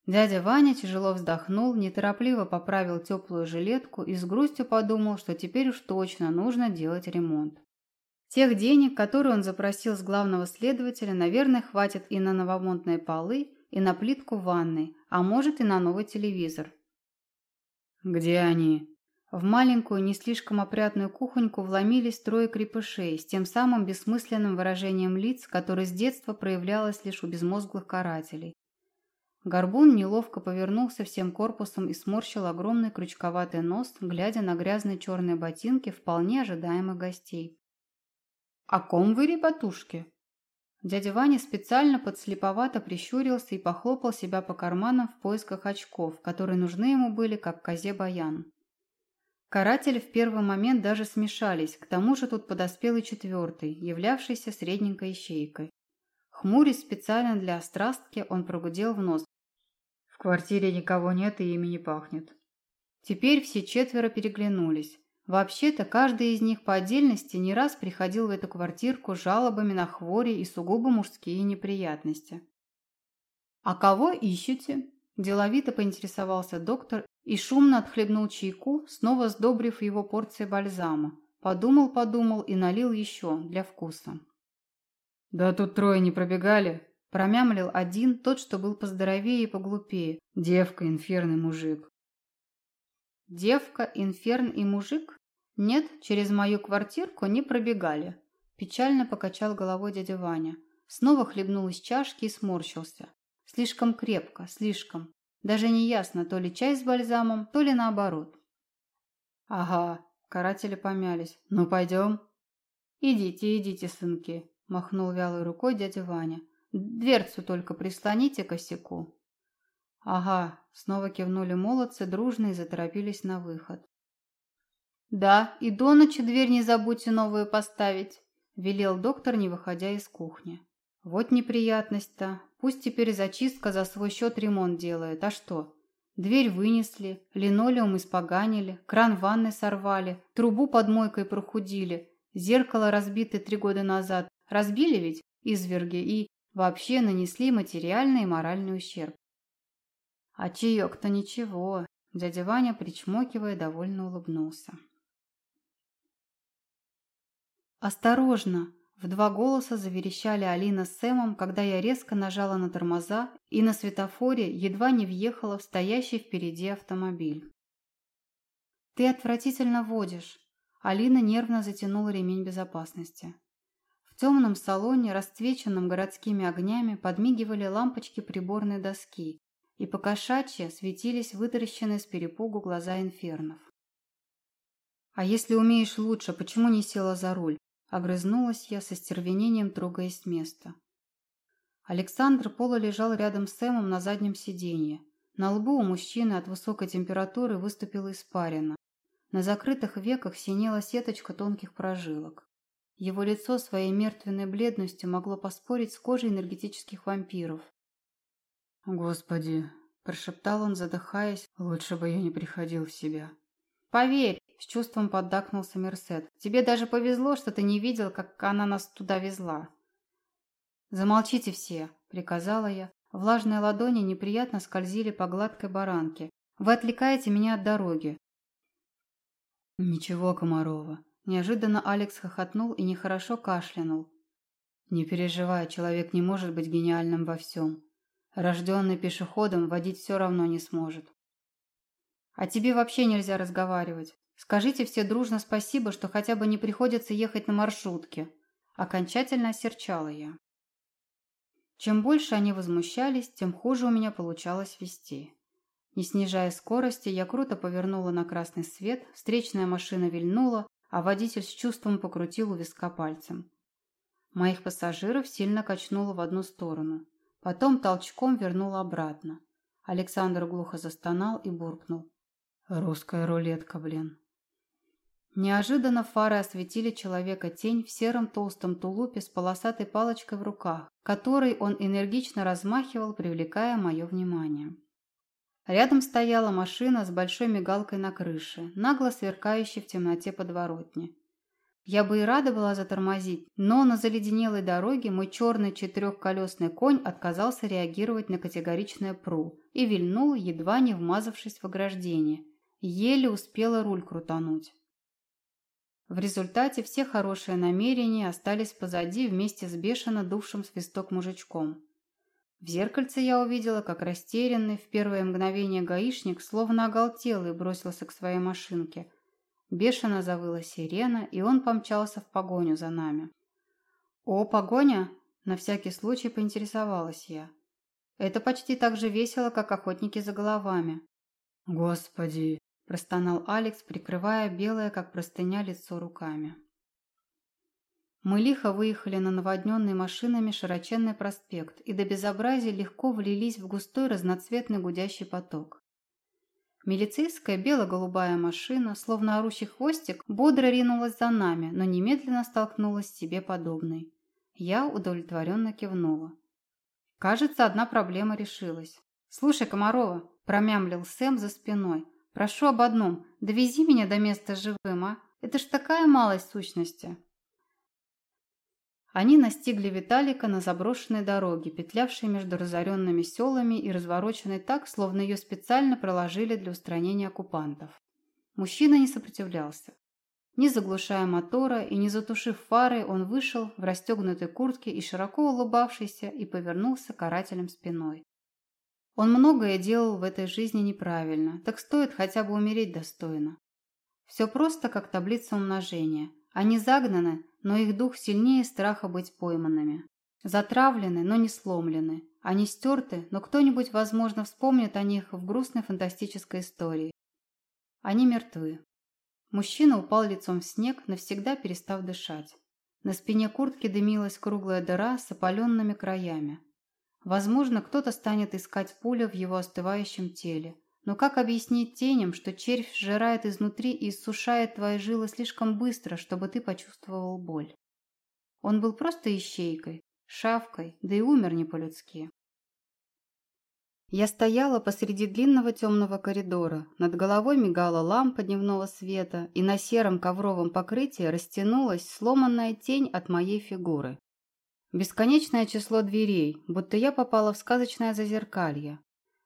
Дядя Ваня тяжело вздохнул, неторопливо поправил теплую жилетку и с грустью подумал, что теперь уж точно нужно делать ремонт. Тех денег, которые он запросил с главного следователя, наверное, хватит и на новомонтные полы, и на плитку ванной, а может и на новый телевизор. «Где они?» В маленькую, не слишком опрятную кухоньку вломились трое крепышей с тем самым бессмысленным выражением лиц, которое с детства проявлялось лишь у безмозглых карателей. Горбун неловко повернулся всем корпусом и сморщил огромный крючковатый нос, глядя на грязные черные ботинки вполне ожидаемых гостей. «О ком вы, ребятушки?» Дядя Ваня специально подслеповато прищурился и похлопал себя по карманам в поисках очков, которые нужны ему были, как козе баян. Каратели в первый момент даже смешались, к тому же тут подоспел и четвертый, являвшийся средненькой ищейкой. Хмурясь специально для острастки, он прогудел в нос квартире никого нет и ими не пахнет. Теперь все четверо переглянулись. Вообще-то каждый из них по отдельности не раз приходил в эту квартирку с жалобами на хвори и сугубо мужские неприятности. «А кого ищете?» – деловито поинтересовался доктор и шумно отхлебнул чайку, снова сдобрив его порцией бальзама. Подумал-подумал и налил еще для вкуса. «Да тут трое не пробегали», Промямлил один, тот, что был поздоровее и поглупее. Девка, инферный мужик. Девка, инферн и мужик? Нет, через мою квартирку не пробегали. Печально покачал головой дядя Ваня. Снова хлебнул из чашки и сморщился. Слишком крепко, слишком. Даже не ясно, то ли чай с бальзамом, то ли наоборот. Ага, каратели помялись. Ну, пойдем. Идите, идите, сынки, махнул вялой рукой дядя Ваня. Дверцу только прислоните косяку. Ага, снова кивнули молодцы дружно и заторопились на выход. «Да, и до ночи дверь не забудьте новую поставить», – велел доктор, не выходя из кухни. «Вот неприятность-то. Пусть теперь зачистка за свой счет ремонт делает. А что? Дверь вынесли, линолеум испоганили, кран в ванной сорвали, трубу под мойкой прохудили, зеркало разбито три года назад. Разбили ведь изверги и вообще нанесли материальный и моральный ущерб. А чаек-то ничего. Дядя Ваня, причмокивая, довольно улыбнулся. «Осторожно!» В два голоса заверещали Алина с Сэмом, когда я резко нажала на тормоза и на светофоре едва не въехала в стоящий впереди автомобиль. «Ты отвратительно водишь!» Алина нервно затянула ремень безопасности. В темном салоне, расцвеченном городскими огнями, подмигивали лампочки приборной доски, и покошачьи светились вытаращенные с перепугу глаза инфернов. «А если умеешь лучше, почему не села за руль?» Огрызнулась я со стервенением, трогаясь с места. Александр Пола лежал рядом с Сэмом на заднем сиденье. На лбу у мужчины от высокой температуры выступила испарина. На закрытых веках синела сеточка тонких прожилок. Его лицо своей мертвенной бледностью могло поспорить с кожей энергетических вампиров. «Господи!» – прошептал он, задыхаясь, «лучше бы я не приходил в себя». «Поверь, с чувством поддакнулся Мерсет. «Тебе даже повезло, что ты не видел, как она нас туда везла». «Замолчите все», — приказала я. Влажные ладони неприятно скользили по гладкой баранке. «Вы отвлекаете меня от дороги». «Ничего, Комарова». Неожиданно Алекс хохотнул и нехорошо кашлянул. «Не переживай, человек не может быть гениальным во всем. Рожденный пешеходом водить все равно не сможет». «А тебе вообще нельзя разговаривать. Скажите все дружно спасибо, что хотя бы не приходится ехать на маршрутке. Окончательно осерчала я. Чем больше они возмущались, тем хуже у меня получалось вести. Не снижая скорости, я круто повернула на красный свет, встречная машина вильнула, а водитель с чувством покрутил у виска пальцем. Моих пассажиров сильно качнуло в одну сторону. Потом толчком вернуло обратно. Александр глухо застонал и буркнул. «Русская рулетка, блин». Неожиданно фары осветили человека-тень в сером толстом тулупе с полосатой палочкой в руках, которой он энергично размахивал, привлекая мое внимание. Рядом стояла машина с большой мигалкой на крыше, нагло сверкающей в темноте подворотни. Я бы и рада была затормозить, но на заледенелой дороге мой черный четырехколесный конь отказался реагировать на категоричное «пру» и вильнул, едва не вмазавшись в ограждение. Еле успела руль крутануть. В результате все хорошие намерения остались позади вместе с бешено дувшим свисток мужичком. В зеркальце я увидела, как растерянный в первое мгновение гаишник словно оголтел и бросился к своей машинке. Бешено завыла сирена, и он помчался в погоню за нами. «О, погоня!» – на всякий случай поинтересовалась я. «Это почти так же весело, как охотники за головами». «Господи!» Простонал Алекс, прикрывая белое, как простыня, лицо руками. Мы лихо выехали на наводненный машинами широченный проспект и до безобразия легко влились в густой разноцветный гудящий поток. Милицейская бело-голубая машина, словно орущий хвостик, бодро ринулась за нами, но немедленно столкнулась с себе подобной. Я удовлетворенно кивнула. Кажется, одна проблема решилась. «Слушай, Комарова», – промямлил Сэм за спиной, Прошу об одном. Довези меня до места живым, а? Это ж такая малость сущности. Они настигли Виталика на заброшенной дороге, петлявшей между разоренными селами и развороченной так, словно ее специально проложили для устранения оккупантов. Мужчина не сопротивлялся. Не заглушая мотора и не затушив фары, он вышел в расстегнутой куртке и широко улыбавшийся и повернулся карателем спиной. Он многое делал в этой жизни неправильно, так стоит хотя бы умереть достойно. Все просто, как таблица умножения. Они загнаны, но их дух сильнее страха быть пойманными. Затравлены, но не сломлены. Они стерты, но кто-нибудь, возможно, вспомнит о них в грустной фантастической истории. Они мертвы. Мужчина упал лицом в снег, навсегда перестав дышать. На спине куртки дымилась круглая дыра с опаленными краями. Возможно, кто-то станет искать пулю в его остывающем теле, но как объяснить теням, что червь сжирает изнутри и иссушает твои жилы слишком быстро, чтобы ты почувствовал боль? Он был просто ищейкой, шавкой, да и умер не по-людски. Я стояла посреди длинного темного коридора, над головой мигала лампа дневного света, и на сером ковровом покрытии растянулась сломанная тень от моей фигуры. Бесконечное число дверей, будто я попала в сказочное зазеркалье.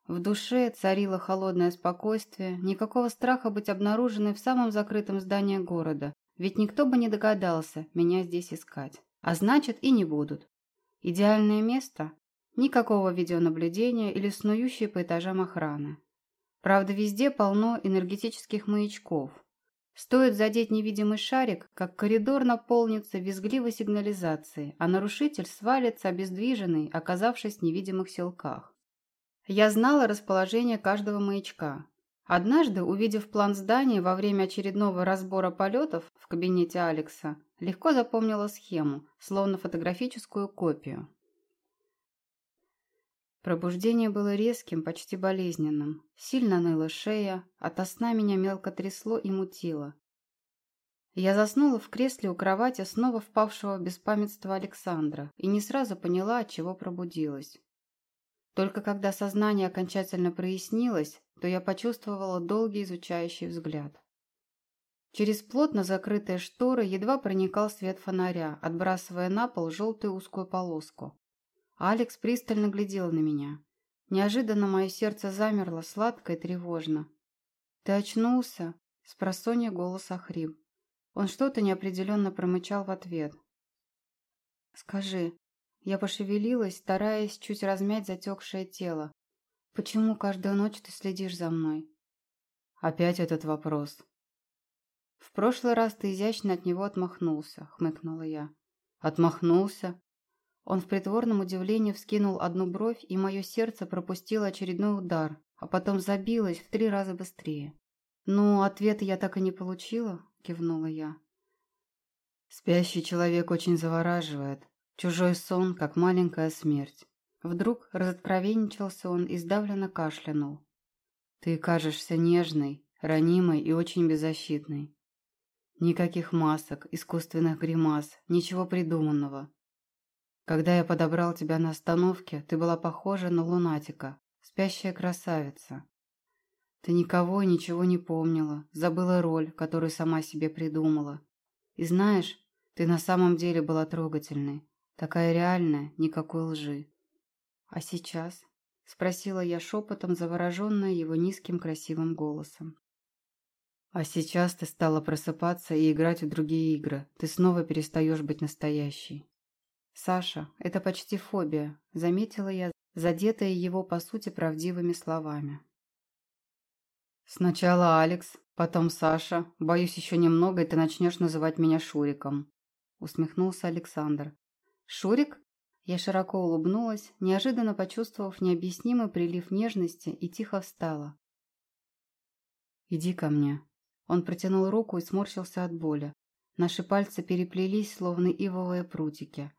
В душе царило холодное спокойствие, никакого страха быть обнаруженной в самом закрытом здании города, ведь никто бы не догадался меня здесь искать. А значит, и не будут. Идеальное место? Никакого видеонаблюдения или снующей по этажам охраны. Правда, везде полно энергетических маячков. Стоит задеть невидимый шарик, как коридор наполнится визгливой сигнализацией, а нарушитель свалится обездвиженный, оказавшись в невидимых селках. Я знала расположение каждого маячка. Однажды, увидев план здания во время очередного разбора полетов в кабинете Алекса, легко запомнила схему, словно фотографическую копию. Пробуждение было резким, почти болезненным. Сильно ныла шея, ото сна меня мелко трясло и мутило. Я заснула в кресле у кровати снова впавшего в беспамятство Александра и не сразу поняла, от чего пробудилась. Только когда сознание окончательно прояснилось, то я почувствовала долгий изучающий взгляд. Через плотно закрытые шторы едва проникал свет фонаря, отбрасывая на пол желтую узкую полоску. Алекс пристально глядел на меня. Неожиданно мое сердце замерло, сладко и тревожно. «Ты очнулся?» – спросонья голос охрип. Он что-то неопределенно промычал в ответ. «Скажи». Я пошевелилась, стараясь чуть размять затекшее тело. «Почему каждую ночь ты следишь за мной?» «Опять этот вопрос». «В прошлый раз ты изящно от него отмахнулся», — хмыкнула я. «Отмахнулся? Он в притворном удивлении вскинул одну бровь, и мое сердце пропустило очередной удар, а потом забилось в три раза быстрее. «Ну, ответа я так и не получила», — кивнула я. «Спящий человек очень завораживает. Чужой сон, как маленькая смерть». Вдруг разоткровенничался он и сдавленно кашлянул. «Ты кажешься нежной, ранимой и очень беззащитной. Никаких масок, искусственных гримас, ничего придуманного. Когда я подобрал тебя на остановке, ты была похожа на лунатика, спящая красавица. Ты никого и ничего не помнила, забыла роль, которую сама себе придумала. И знаешь, ты на самом деле была трогательной, такая реальная, никакой лжи. А сейчас? Спросила я шепотом, завороженная его низким красивым голосом. А сейчас ты стала просыпаться и играть в другие игры. Ты снова перестаешь быть настоящей. «Саша, это почти фобия», — заметила я, задетая его, по сути, правдивыми словами. «Сначала Алекс, потом Саша. Боюсь, еще немного, и ты начнешь называть меня Шуриком», — усмехнулся Александр. «Шурик?» Я широко улыбнулась, неожиданно почувствовав необъяснимый прилив нежности, и тихо встала. «Иди ко мне». Он протянул руку и сморщился от боли. Наши пальцы переплелись, словно ивовые прутики.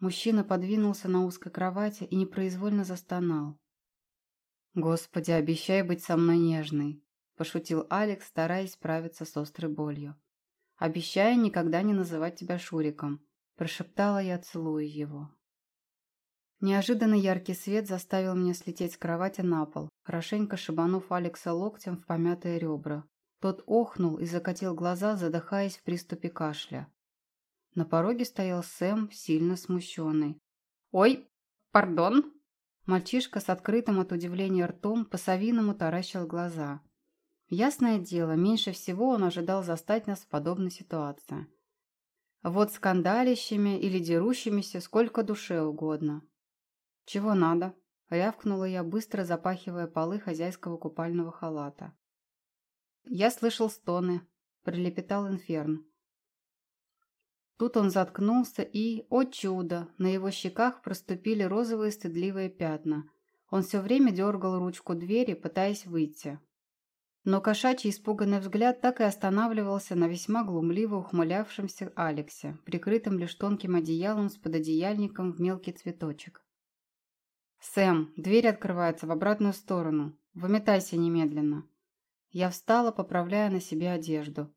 Мужчина подвинулся на узкой кровати и непроизвольно застонал. «Господи, обещай быть со мной нежной», – пошутил Алекс, стараясь справиться с острой болью. «Обещаю никогда не называть тебя Шуриком», – прошептала я, целуя его. Неожиданно яркий свет заставил меня слететь с кровати на пол, хорошенько шибанув Алекса локтем в помятые ребра. Тот охнул и закатил глаза, задыхаясь в приступе кашля. На пороге стоял Сэм, сильно смущенный. «Ой, пардон!» Мальчишка с открытым от удивления ртом по-совиному таращил глаза. Ясное дело, меньше всего он ожидал застать нас в подобной ситуации. Вот скандалищами или дерущимися сколько душе угодно. «Чего надо?» – рявкнула я, быстро запахивая полы хозяйского купального халата. «Я слышал стоны», – прилепетал Инферн. Тут он заткнулся и, о чудо, на его щеках проступили розовые стыдливые пятна. Он все время дергал ручку двери, пытаясь выйти. Но кошачий испуганный взгляд так и останавливался на весьма глумливо ухмылявшемся Алексе, прикрытым лишь тонким одеялом с пододеяльником в мелкий цветочек. «Сэм, дверь открывается в обратную сторону», Выметайся немедленно. Я встала, поправляя на себе одежду.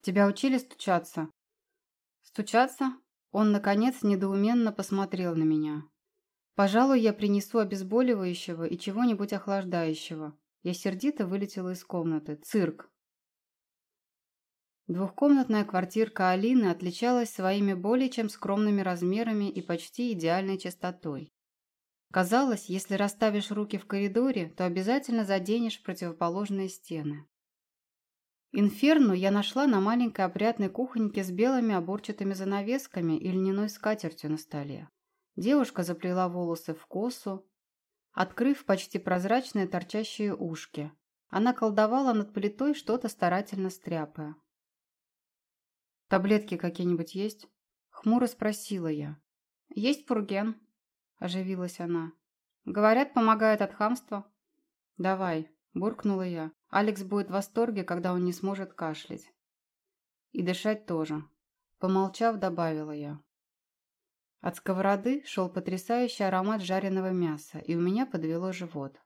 Тебя учили стучаться? Стучаться? Он, наконец, недоуменно посмотрел на меня. Пожалуй, я принесу обезболивающего и чего-нибудь охлаждающего. Я сердито вылетела из комнаты. Цирк. Двухкомнатная квартирка Алины отличалась своими более чем скромными размерами и почти идеальной чистотой. Казалось, если расставишь руки в коридоре, то обязательно заденешь противоположные стены. Инферну я нашла на маленькой опрятной кухоньке с белыми оборчатыми занавесками и льняной скатертью на столе. Девушка заплела волосы в косу, открыв почти прозрачные торчащие ушки. Она колдовала над плитой, что-то старательно стряпая. «Таблетки какие-нибудь есть?» Хмуро спросила я. «Есть пурген», – оживилась она. «Говорят, помогает от хамства». «Давай», – буркнула я. «Алекс будет в восторге, когда он не сможет кашлять». «И дышать тоже», – помолчав, добавила я. От сковороды шел потрясающий аромат жареного мяса, и у меня подвело живот.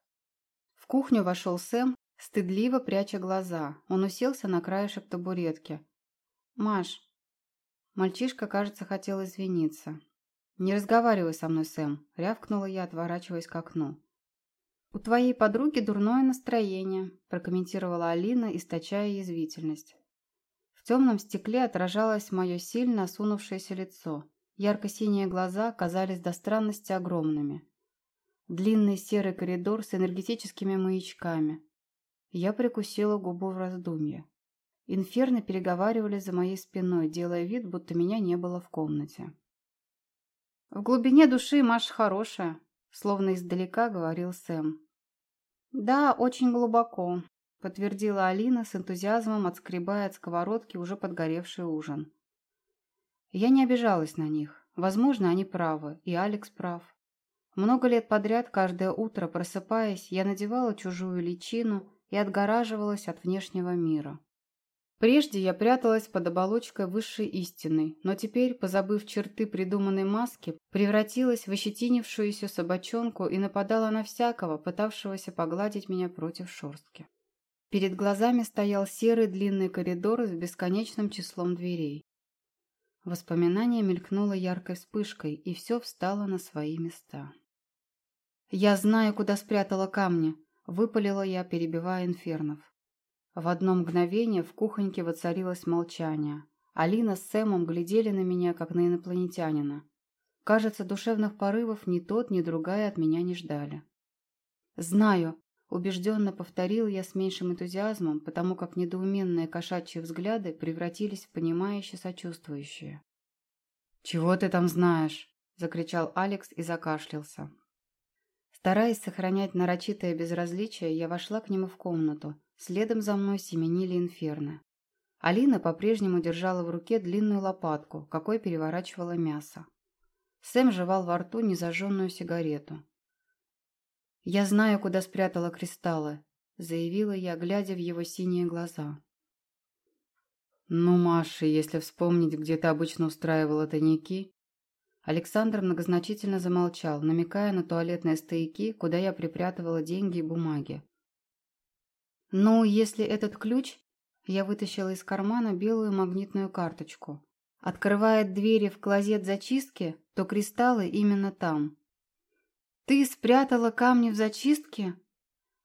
В кухню вошел Сэм, стыдливо пряча глаза. Он уселся на краешек табуретки. «Маш...» Мальчишка, кажется, хотел извиниться. «Не разговаривай со мной, Сэм», — рявкнула я, отворачиваясь к окну. «У твоей подруги дурное настроение», – прокомментировала Алина, источая язвительность. В темном стекле отражалось мое сильно осунувшееся лицо. Ярко-синие глаза казались до странности огромными. Длинный серый коридор с энергетическими маячками. Я прикусила губу в раздумье. Инферно переговаривались за моей спиной, делая вид, будто меня не было в комнате. «В глубине души Маша хорошая», — словно издалека говорил Сэм. «Да, очень глубоко», — подтвердила Алина с энтузиазмом, отскребая от сковородки уже подгоревший ужин. Я не обижалась на них. Возможно, они правы, и Алекс прав. Много лет подряд, каждое утро, просыпаясь, я надевала чужую личину и отгораживалась от внешнего мира. Прежде я пряталась под оболочкой высшей истины, но теперь, позабыв черты придуманной маски, превратилась в ощетинившуюся собачонку и нападала на всякого, пытавшегося погладить меня против шерстки. Перед глазами стоял серый длинный коридор с бесконечным числом дверей. Воспоминание мелькнуло яркой вспышкой, и все встало на свои места. «Я знаю, куда спрятала камни», — выпалила я, перебивая инфернов. В одно мгновение в кухоньке воцарилось молчание. Алина с Сэмом глядели на меня, как на инопланетянина. Кажется, душевных порывов ни тот, ни другая от меня не ждали. «Знаю», — убежденно повторил я с меньшим энтузиазмом, потому как недоуменные кошачьи взгляды превратились в понимающие сочувствующие. «Чего ты там знаешь?» — закричал Алекс и закашлялся. Стараясь сохранять нарочитое безразличие, я вошла к нему в комнату, Следом за мной семенили инферно. Алина по-прежнему держала в руке длинную лопатку, какой переворачивала мясо. Сэм жевал во рту незажженную сигарету. «Я знаю, куда спрятала кристаллы», — заявила я, глядя в его синие глаза. «Ну, Маша, если вспомнить, где ты обычно устраивала тайники...» Александр многозначительно замолчал, намекая на туалетные стояки, куда я припрятывала деньги и бумаги. «Ну, если этот ключ...» Я вытащила из кармана белую магнитную карточку. «Открывает двери в клозет зачистки, то кристаллы именно там». «Ты спрятала камни в зачистке?»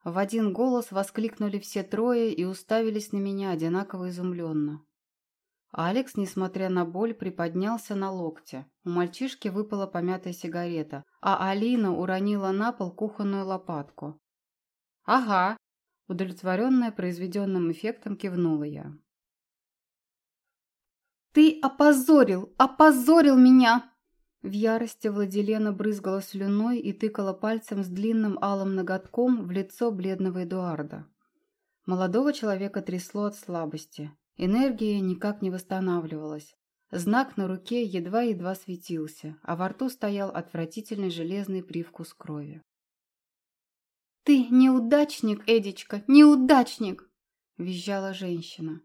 В один голос воскликнули все трое и уставились на меня одинаково изумленно. Алекс, несмотря на боль, приподнялся на локте. У мальчишки выпала помятая сигарета, а Алина уронила на пол кухонную лопатку. «Ага, Удовлетворенная произведенным эффектом кивнула я. «Ты опозорил! Опозорил меня!» В ярости Владилена брызгала слюной и тыкала пальцем с длинным алым ноготком в лицо бледного Эдуарда. Молодого человека трясло от слабости. Энергия никак не восстанавливалась. Знак на руке едва-едва светился, а во рту стоял отвратительный железный привкус крови. «Ты неудачник, Эдичка, неудачник!» – визжала женщина.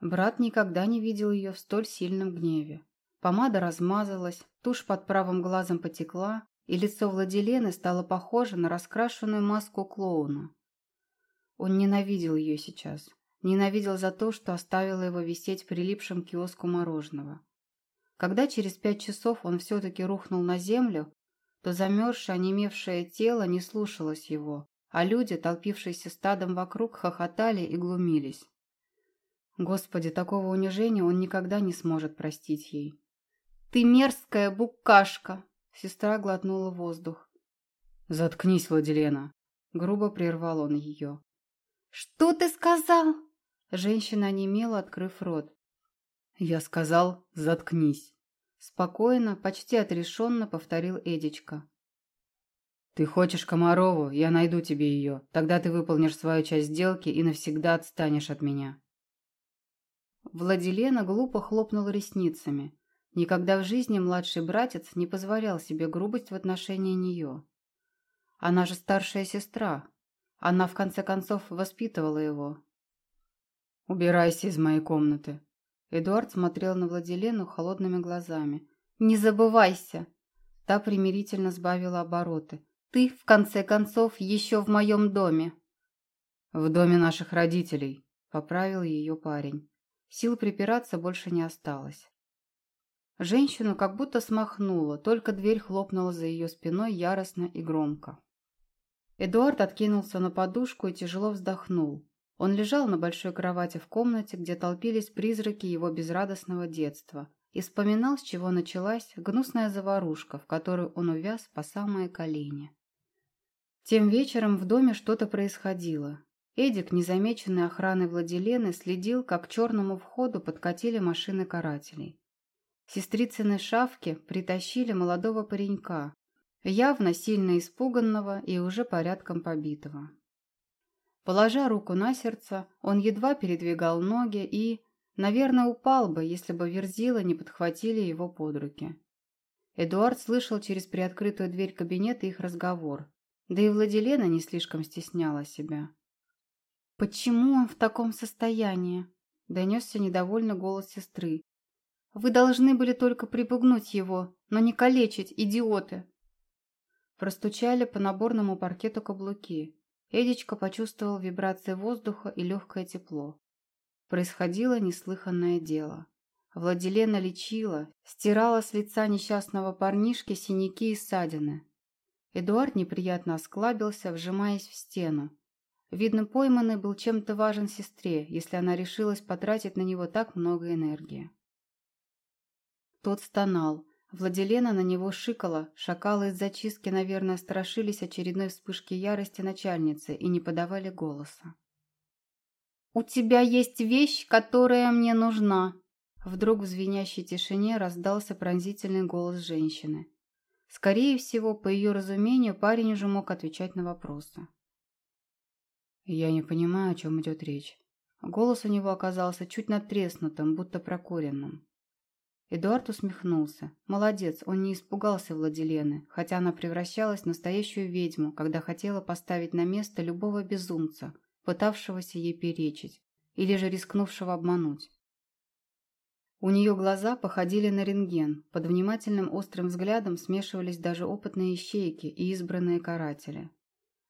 Брат никогда не видел ее в столь сильном гневе. Помада размазалась, тушь под правым глазом потекла, и лицо Владилены стало похоже на раскрашенную маску клоуна. Он ненавидел ее сейчас. Ненавидел за то, что оставила его висеть в прилипшем киоску мороженого. Когда через пять часов он все-таки рухнул на землю, то замерзшее, онемевшее тело не слушалось его, а люди, толпившиеся стадом вокруг, хохотали и глумились. Господи, такого унижения он никогда не сможет простить ей. «Ты мерзкая букашка!» Сестра глотнула воздух. «Заткнись, Владилена!» Грубо прервал он ее. «Что ты сказал?» Женщина онемела, открыв рот. «Я сказал, заткнись!» Спокойно, почти отрешенно повторил Эдичка. «Ты хочешь Комарову, я найду тебе ее. Тогда ты выполнишь свою часть сделки и навсегда отстанешь от меня». Владилена глупо хлопнула ресницами. Никогда в жизни младший братец не позволял себе грубость в отношении нее. Она же старшая сестра. Она, в конце концов, воспитывала его. «Убирайся из моей комнаты». Эдуард смотрел на Владилену холодными глазами. «Не забывайся!» Та примирительно сбавила обороты. «Ты, в конце концов, еще в моем доме!» «В доме наших родителей», — поправил ее парень. Сил припираться больше не осталось. Женщину как будто смахнуло, только дверь хлопнула за ее спиной яростно и громко. Эдуард откинулся на подушку и тяжело вздохнул. Он лежал на большой кровати в комнате, где толпились призраки его безрадостного детства, и вспоминал, с чего началась гнусная заварушка, в которую он увяз по самые колени. Тем вечером в доме что-то происходило. Эдик, незамеченный охраной Владилены, следил, как к черному входу подкатили машины карателей. Сестрицыны шавки притащили молодого паренька, явно сильно испуганного и уже порядком побитого. Положа руку на сердце, он едва передвигал ноги и, наверное, упал бы, если бы верзила не подхватили его под руки. Эдуард слышал через приоткрытую дверь кабинета их разговор, да и Владилена не слишком стесняла себя. «Почему он в таком состоянии?» – донесся недовольный голос сестры. «Вы должны были только припугнуть его, но не калечить, идиоты!» Простучали по наборному паркету каблуки. Эдичка почувствовал вибрации воздуха и легкое тепло. Происходило неслыханное дело. Владилена лечила, стирала с лица несчастного парнишки синяки и ссадины. Эдуард неприятно осклабился, вжимаясь в стену, Видно, пойманный был чем-то важен сестре, если она решилась потратить на него так много энергии. Тот стонал. Владилена на него шикала, шакалы из зачистки, наверное, страшились очередной вспышки ярости начальницы и не подавали голоса. «У тебя есть вещь, которая мне нужна!» Вдруг в звенящей тишине раздался пронзительный голос женщины. Скорее всего, по ее разумению, парень уже мог отвечать на вопросы. Я не понимаю, о чем идет речь. Голос у него оказался чуть надтреснутым, будто прокуренным. Эдуард усмехнулся. Молодец, он не испугался Владилены, хотя она превращалась в настоящую ведьму, когда хотела поставить на место любого безумца, пытавшегося ей перечить, или же рискнувшего обмануть. У нее глаза походили на рентген, под внимательным острым взглядом смешивались даже опытные ищейки и избранные каратели.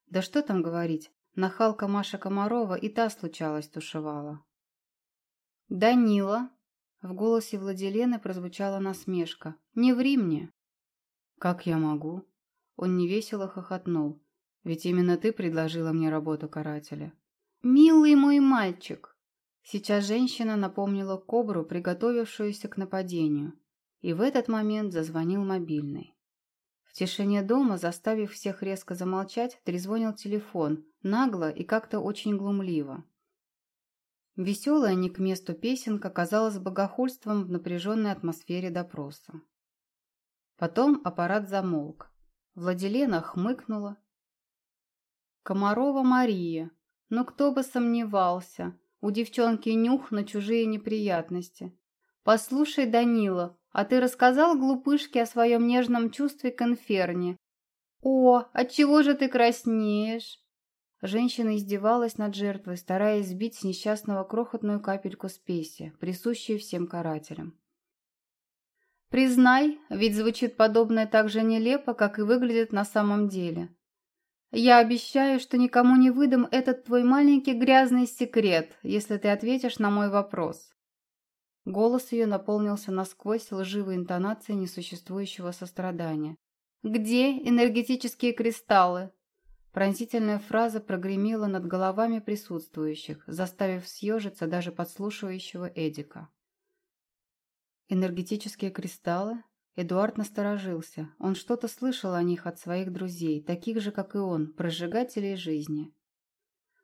Да что там говорить, Нахалка Маша Комарова и та случалось тушевала. «Данила!» — в голосе Владилены прозвучала насмешка. «Не ври мне!» «Как я могу?» Он невесело хохотнул. «Ведь именно ты предложила мне работу карателя». «Милый мой мальчик!» Сейчас женщина напомнила кобру, приготовившуюся к нападению. И в этот момент зазвонил мобильный. В тишине дома, заставив всех резко замолчать, трезвонил телефон, нагло и как-то очень глумливо. Веселая не к месту песенка казалась богохульством в напряженной атмосфере допроса. Потом аппарат замолк. Владилена хмыкнула. «Комарова Мария. Но кто бы сомневался. У девчонки нюх на чужие неприятности. Послушай, Данила, а ты рассказал глупышке о своем нежном чувстве к инферне? О, отчего же ты краснеешь? Женщина издевалась над жертвой, стараясь сбить с несчастного крохотную капельку спеси, присущую всем карателям. Признай, ведь звучит подобное так же нелепо, как и выглядит на самом деле. Я обещаю, что никому не выдам этот твой маленький грязный секрет, если ты ответишь на мой вопрос. Голос ее наполнился насквозь лживой интонацией несуществующего сострадания. «Где энергетические кристаллы?» Пронзительная фраза прогремела над головами присутствующих, заставив съежиться даже подслушивающего Эдика. Энергетические кристаллы? Эдуард насторожился. Он что-то слышал о них от своих друзей, таких же, как и он, прожигателей жизни.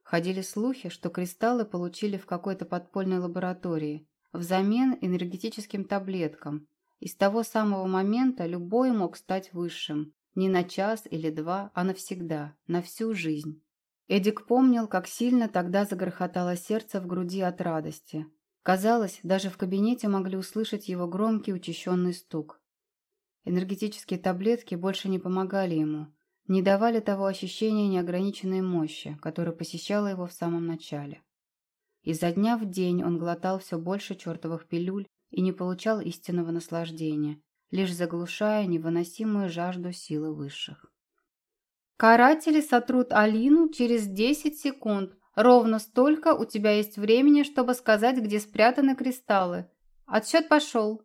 Ходили слухи, что кристаллы получили в какой-то подпольной лаборатории, взамен энергетическим таблеткам, и с того самого момента любой мог стать высшим, не на час или два, а навсегда, на всю жизнь. Эдик помнил, как сильно тогда загрохотало сердце в груди от радости. Казалось, даже в кабинете могли услышать его громкий учащенный стук. Энергетические таблетки больше не помогали ему, не давали того ощущения неограниченной мощи, которое посещало его в самом начале. Изо дня в день он глотал все больше чертовых пилюль и не получал истинного наслаждения, лишь заглушая невыносимую жажду силы высших. «Каратели сотрут Алину через 10 секунд. Ровно столько у тебя есть времени, чтобы сказать, где спрятаны кристаллы. Отсчет пошел!»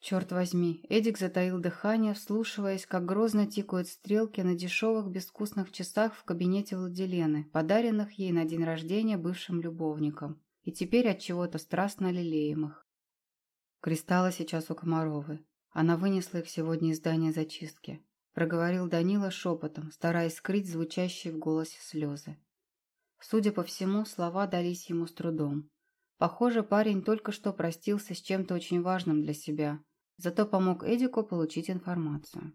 Черт возьми, Эдик затаил дыхание, вслушиваясь, как грозно тикают стрелки на дешевых безвкусных часах в кабинете Владилены, подаренных ей на день рождения бывшим любовником, и теперь от чего-то страстно лелеемых. Кристаллы сейчас у Комаровы. Она вынесла их сегодня из здания зачистки. Проговорил Данила шепотом, стараясь скрыть звучащие в голосе слезы. Судя по всему, слова дались ему с трудом. Похоже, парень только что простился с чем-то очень важным для себя, зато помог Эдику получить информацию.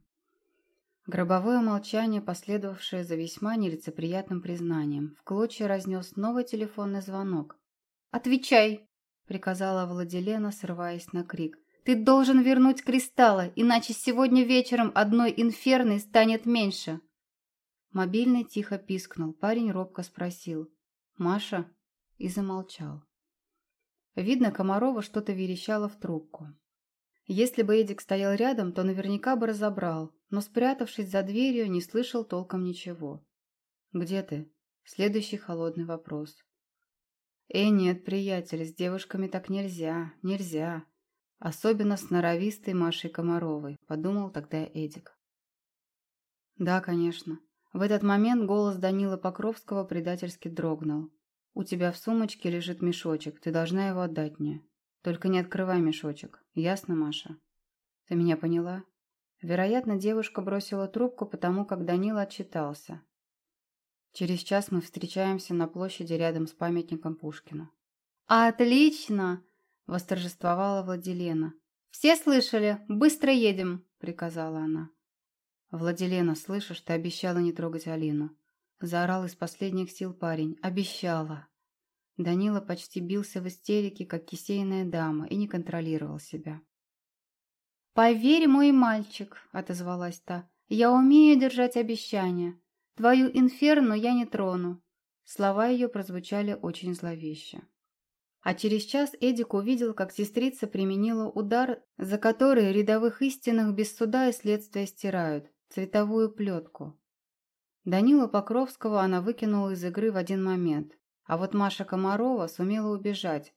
Гробовое молчание, последовавшее за весьма нелицеприятным признанием, в клочья разнес новый телефонный звонок. «Отвечай!» — приказала Владилена, срываясь на крик. «Ты должен вернуть кристаллы, иначе сегодня вечером одной инферной станет меньше!» Мобильный тихо пискнул, парень робко спросил. «Маша?» и замолчал. Видно, Комарова что-то верещала в трубку. Если бы Эдик стоял рядом, то наверняка бы разобрал, но, спрятавшись за дверью, не слышал толком ничего. «Где ты?» Следующий холодный вопрос. «Э, нет, приятель, с девушками так нельзя, нельзя. Особенно с норовистой Машей Комаровой», — подумал тогда Эдик. «Да, конечно». В этот момент голос Данила Покровского предательски дрогнул. «У тебя в сумочке лежит мешочек, ты должна его отдать мне». Только не открывай мешочек. Ясно, Маша? Ты меня поняла? Вероятно, девушка бросила трубку, потому как Данила отчитался. Через час мы встречаемся на площади рядом с памятником Пушкину. «Отлично!» – восторжествовала Владилена. «Все слышали? Быстро едем!» – приказала она. «Владилена, слышишь, ты обещала не трогать Алину?» Заорал из последних сил парень. «Обещала!» Данила почти бился в истерике, как кисейная дама, и не контролировал себя. «Поверь, мой мальчик», — отозвалась та, — «я умею держать обещания. Твою инферну я не трону». Слова ее прозвучали очень зловеще. А через час Эдик увидел, как сестрица применила удар, за который рядовых истинных без суда и следствия стирают, цветовую плетку. Данила Покровского она выкинула из игры в один момент, а вот Маша Комарова сумела убежать,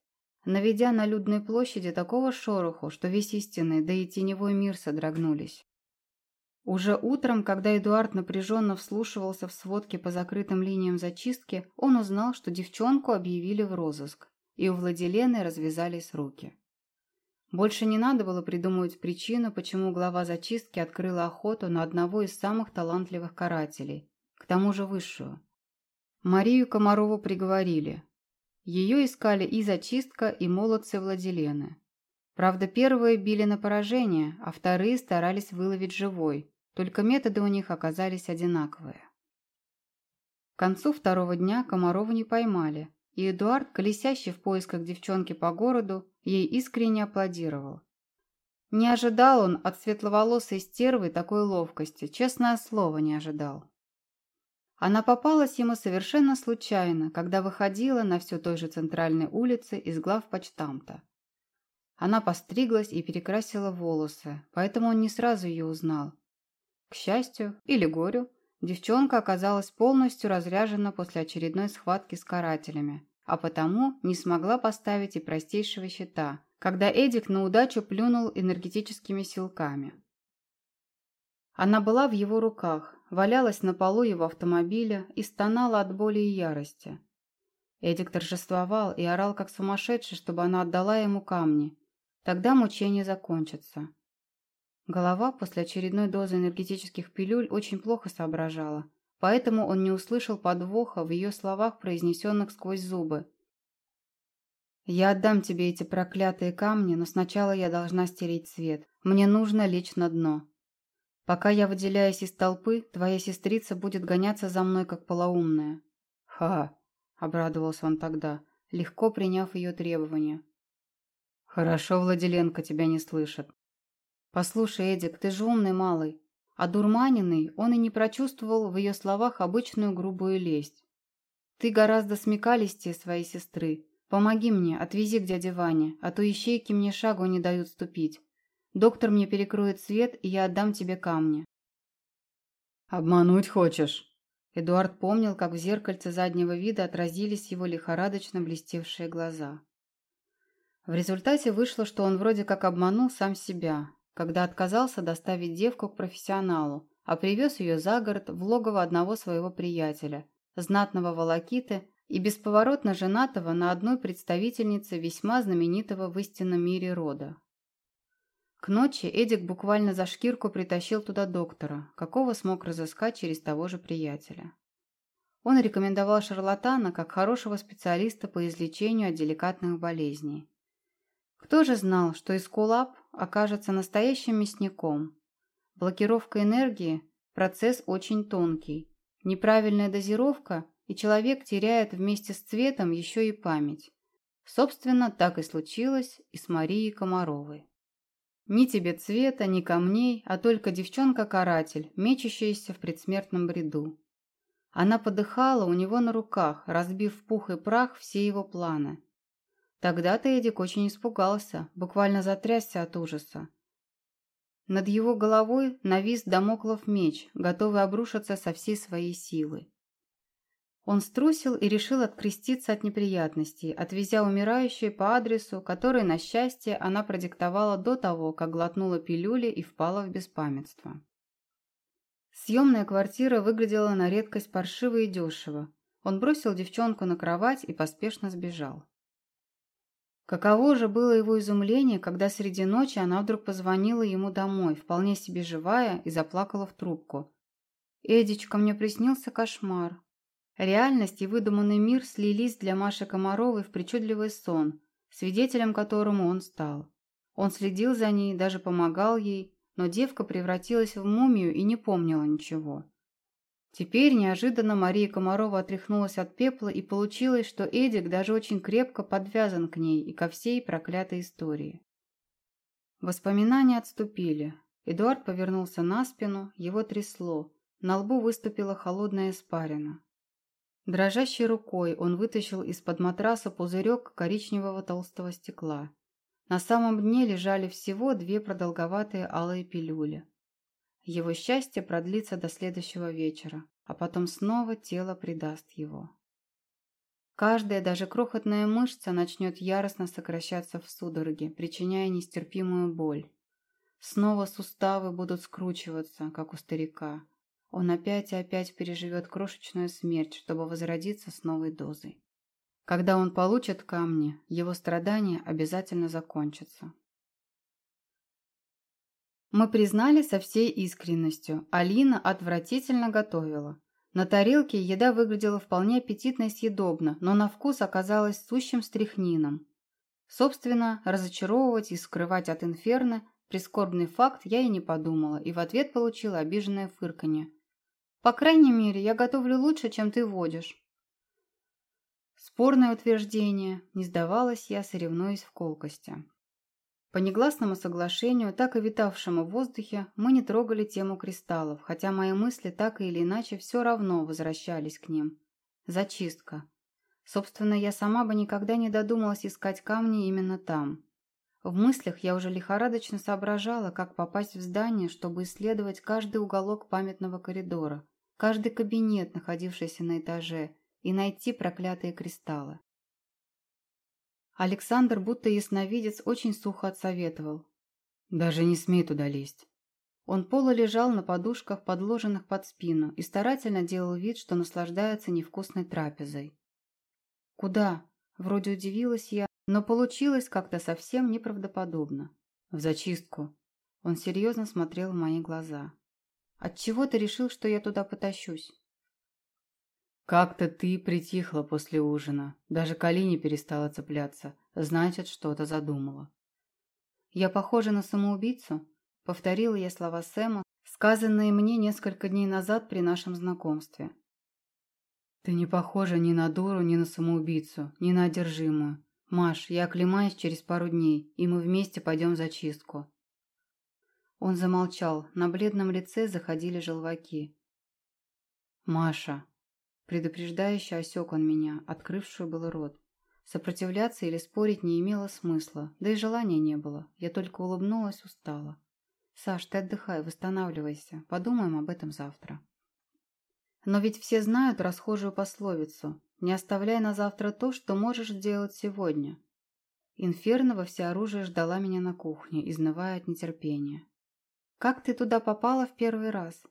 наведя на людной площади такого шороху, что весь истинный, да и теневой мир содрогнулись. Уже утром, когда Эдуард напряженно вслушивался в сводки по закрытым линиям зачистки, он узнал, что девчонку объявили в розыск, и у Владилены развязались руки. Больше не надо было придумывать причину, почему глава зачистки открыла охоту на одного из самых талантливых карателей, к тому же высшую. Марию Комарову приговорили. Ее искали и зачистка, и молодцы Владилены. Правда, первые били на поражение, а вторые старались выловить живой, только методы у них оказались одинаковые. К концу второго дня Комарову не поймали, и Эдуард, колесящий в поисках девчонки по городу, ей искренне аплодировал. Не ожидал он от светловолосой стервы такой ловкости, честное слово не ожидал. Она попалась ему совершенно случайно, когда выходила на все той же центральной улице из главпочтамта. Она постриглась и перекрасила волосы, поэтому он не сразу ее узнал. К счастью или горю, девчонка оказалась полностью разряжена после очередной схватки с карателями, а потому не смогла поставить и простейшего щита, когда Эдик на удачу плюнул энергетическими силками. Она была в его руках, валялась на полу его автомобиля и стонала от боли и ярости. Эдик торжествовал и орал как сумасшедший, чтобы она отдала ему камни. Тогда мучение закончится. Голова после очередной дозы энергетических пилюль очень плохо соображала, поэтому он не услышал подвоха в ее словах, произнесенных сквозь зубы. «Я отдам тебе эти проклятые камни, но сначала я должна стереть свет. Мне нужно лечь на дно. Пока я выделяюсь из толпы, твоя сестрица будет гоняться за мной, как полоумная». «Ха!» Обрадовался он тогда, легко приняв ее требования. «Хорошо, Владиленко тебя не слышит». «Послушай, Эдик, ты же умный малый». А дурманенный он и не прочувствовал в ее словах обычную грубую лесть. «Ты гораздо смекалистее своей сестры. Помоги мне, отвези к дяде Ване, а то ищейки мне шагу не дают ступить. Доктор мне перекроет свет, и я отдам тебе камни». «Обмануть хочешь?» Эдуард помнил, как в зеркальце заднего вида отразились его лихорадочно блестевшие глаза. В результате вышло, что он вроде как обманул сам себя, когда отказался доставить девку к профессионалу, а привез ее за город в логово одного своего приятеля, знатного волокиты и бесповоротно женатого на одной представительнице весьма знаменитого в истинном мире рода. К ночи Эдик буквально за шкирку притащил туда доктора, какого смог разыскать через того же приятеля. Он рекомендовал шарлатана как хорошего специалиста по излечению от деликатных болезней. Кто же знал, что Искулап окажется настоящим мясником? Блокировка энергии – процесс очень тонкий. Неправильная дозировка, и человек теряет вместе с цветом еще и память. Собственно, так и случилось и с Марией Комаровой. Ни тебе цвета, ни камней, а только девчонка-каратель, мечущаяся в предсмертном бреду. Она подыхала у него на руках, разбив пух и прах все его планы. Тогда-то Эдик очень испугался, буквально затрясся от ужаса. Над его головой навис домоклов меч, готовый обрушиться со всей своей силы. Он струсил и решил откреститься от неприятностей, отвезя умирающую по адресу, который, на счастье, она продиктовала до того, как глотнула пилюли и впала в беспамятство. Съемная квартира выглядела на редкость паршиво и дешево. Он бросил девчонку на кровать и поспешно сбежал. Каково же было его изумление, когда среди ночи она вдруг позвонила ему домой, вполне себе живая, и заплакала в трубку. «Эдичка, мне приснился кошмар. Реальность и выдуманный мир слились для Маши Комаровой в причудливый сон, свидетелем которому он стал. Он следил за ней, даже помогал ей, но девка превратилась в мумию и не помнила ничего. Теперь неожиданно Мария Комарова отряхнулась от пепла и получилось, что Эдик даже очень крепко подвязан к ней и ко всей проклятой истории. Воспоминания отступили. Эдуард повернулся на спину, его трясло, на лбу выступила холодная испарина. Дрожащей рукой он вытащил из-под матраса пузырек коричневого толстого стекла. На самом дне лежали всего две продолговатые алые пилюли. Его счастье продлится до следующего вечера, а потом снова тело предаст его. Каждая, даже крохотная мышца начнет яростно сокращаться в судороге, причиняя нестерпимую боль. Снова суставы будут скручиваться, как у старика, он опять и опять переживет крошечную смерть, чтобы возродиться с новой дозой. Когда он получит камни, его страдания обязательно закончатся. Мы признали со всей искренностью, Алина отвратительно готовила. На тарелке еда выглядела вполне аппетитно и съедобно, но на вкус оказалась сущим стряхнином. Собственно, разочаровывать и скрывать от инферно прискорбный факт я и не подумала, и в ответ получила обиженное фырканье. По крайней мере, я готовлю лучше, чем ты водишь. Спорное утверждение, не сдавалась я, соревнуясь в колкости. По негласному соглашению, так и витавшему в воздухе, мы не трогали тему кристаллов, хотя мои мысли так или иначе все равно возвращались к ним. Зачистка. Собственно, я сама бы никогда не додумалась искать камни именно там. В мыслях я уже лихорадочно соображала, как попасть в здание, чтобы исследовать каждый уголок памятного коридора, каждый кабинет, находившийся на этаже, и найти проклятые кристаллы. Александр, будто ясновидец, очень сухо отсоветовал. «Даже не смей туда лезть». Он полулежал на подушках, подложенных под спину, и старательно делал вид, что наслаждается невкусной трапезой. «Куда?» – вроде удивилась я, но получилось как-то совсем неправдоподобно. «В зачистку». Он серьезно смотрел в мои глаза. «Отчего ты решил, что я туда потащусь?» «Как-то ты притихла после ужина. Даже колени перестала цепляться. Значит, что-то задумала». «Я похожа на самоубийцу?» Повторила я слова Сэма, сказанные мне несколько дней назад при нашем знакомстве. «Ты не похожа ни на дуру, ни на самоубийцу, ни на одержимую. Маш, я оклемаюсь через пару дней, и мы вместе пойдем за чистку». Он замолчал, на бледном лице заходили желваки. «Маша!» Предупреждающе осек он меня, открывшую был рот. Сопротивляться или спорить не имело смысла, да и желания не было. Я только улыбнулась устала. «Саш, ты отдыхай, восстанавливайся. Подумаем об этом завтра». Но ведь все знают расхожую пословицу «Не оставляй на завтра то, что можешь сделать сегодня». Инферно во всеоружие ждала меня на кухне, изнывая от нетерпения. «Как ты туда попала в первый раз?»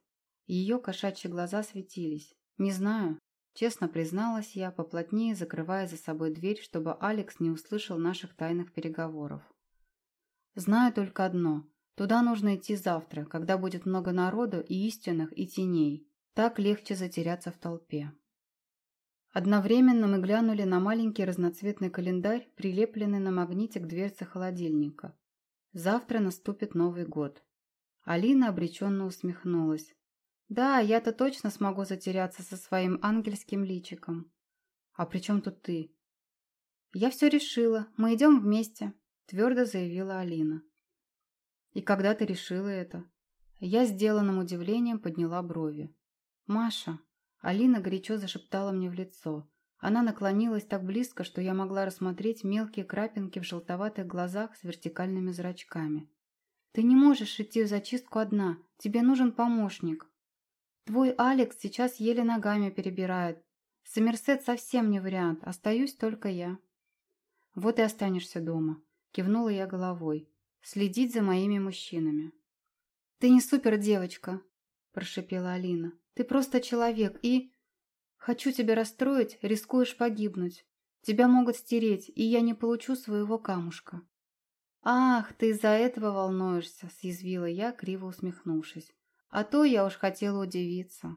Ее кошачьи глаза светились. «Не знаю», — честно призналась я, поплотнее закрывая за собой дверь, чтобы Алекс не услышал наших тайных переговоров. «Знаю только одно. Туда нужно идти завтра, когда будет много народу и истинных, и теней. Так легче затеряться в толпе. Одновременно мы глянули на маленький разноцветный календарь, прилепленный на магните к дверце холодильника. Завтра наступит Новый год. Алина обреченно усмехнулась. «Да, я-то точно смогу затеряться со своим ангельским личиком. А при чем тут ты?» «Я все решила. Мы идем вместе», – твердо заявила Алина. «И когда ты решила это?» Я сделанным удивлением подняла брови. «Маша!» Алина горячо зашептала мне в лицо. Она наклонилась так близко, что я могла рассмотреть мелкие крапинки в желтоватых глазах с вертикальными зрачками. «Ты не можешь идти в зачистку одна. Тебе нужен помощник. Твой Алекс сейчас еле ногами перебирает. Сомерсет совсем не вариант. Остаюсь только я». «Вот и останешься дома», — кивнула я головой следить за моими мужчинами. «Ты не супер девочка», – прошипела Алина. «Ты просто человек и...» «Хочу тебя расстроить, рискуешь погибнуть. Тебя могут стереть, и я не получу своего камушка». «Ах, ты из-за этого волнуешься», – съязвила я, криво усмехнувшись. «А то я уж хотела удивиться».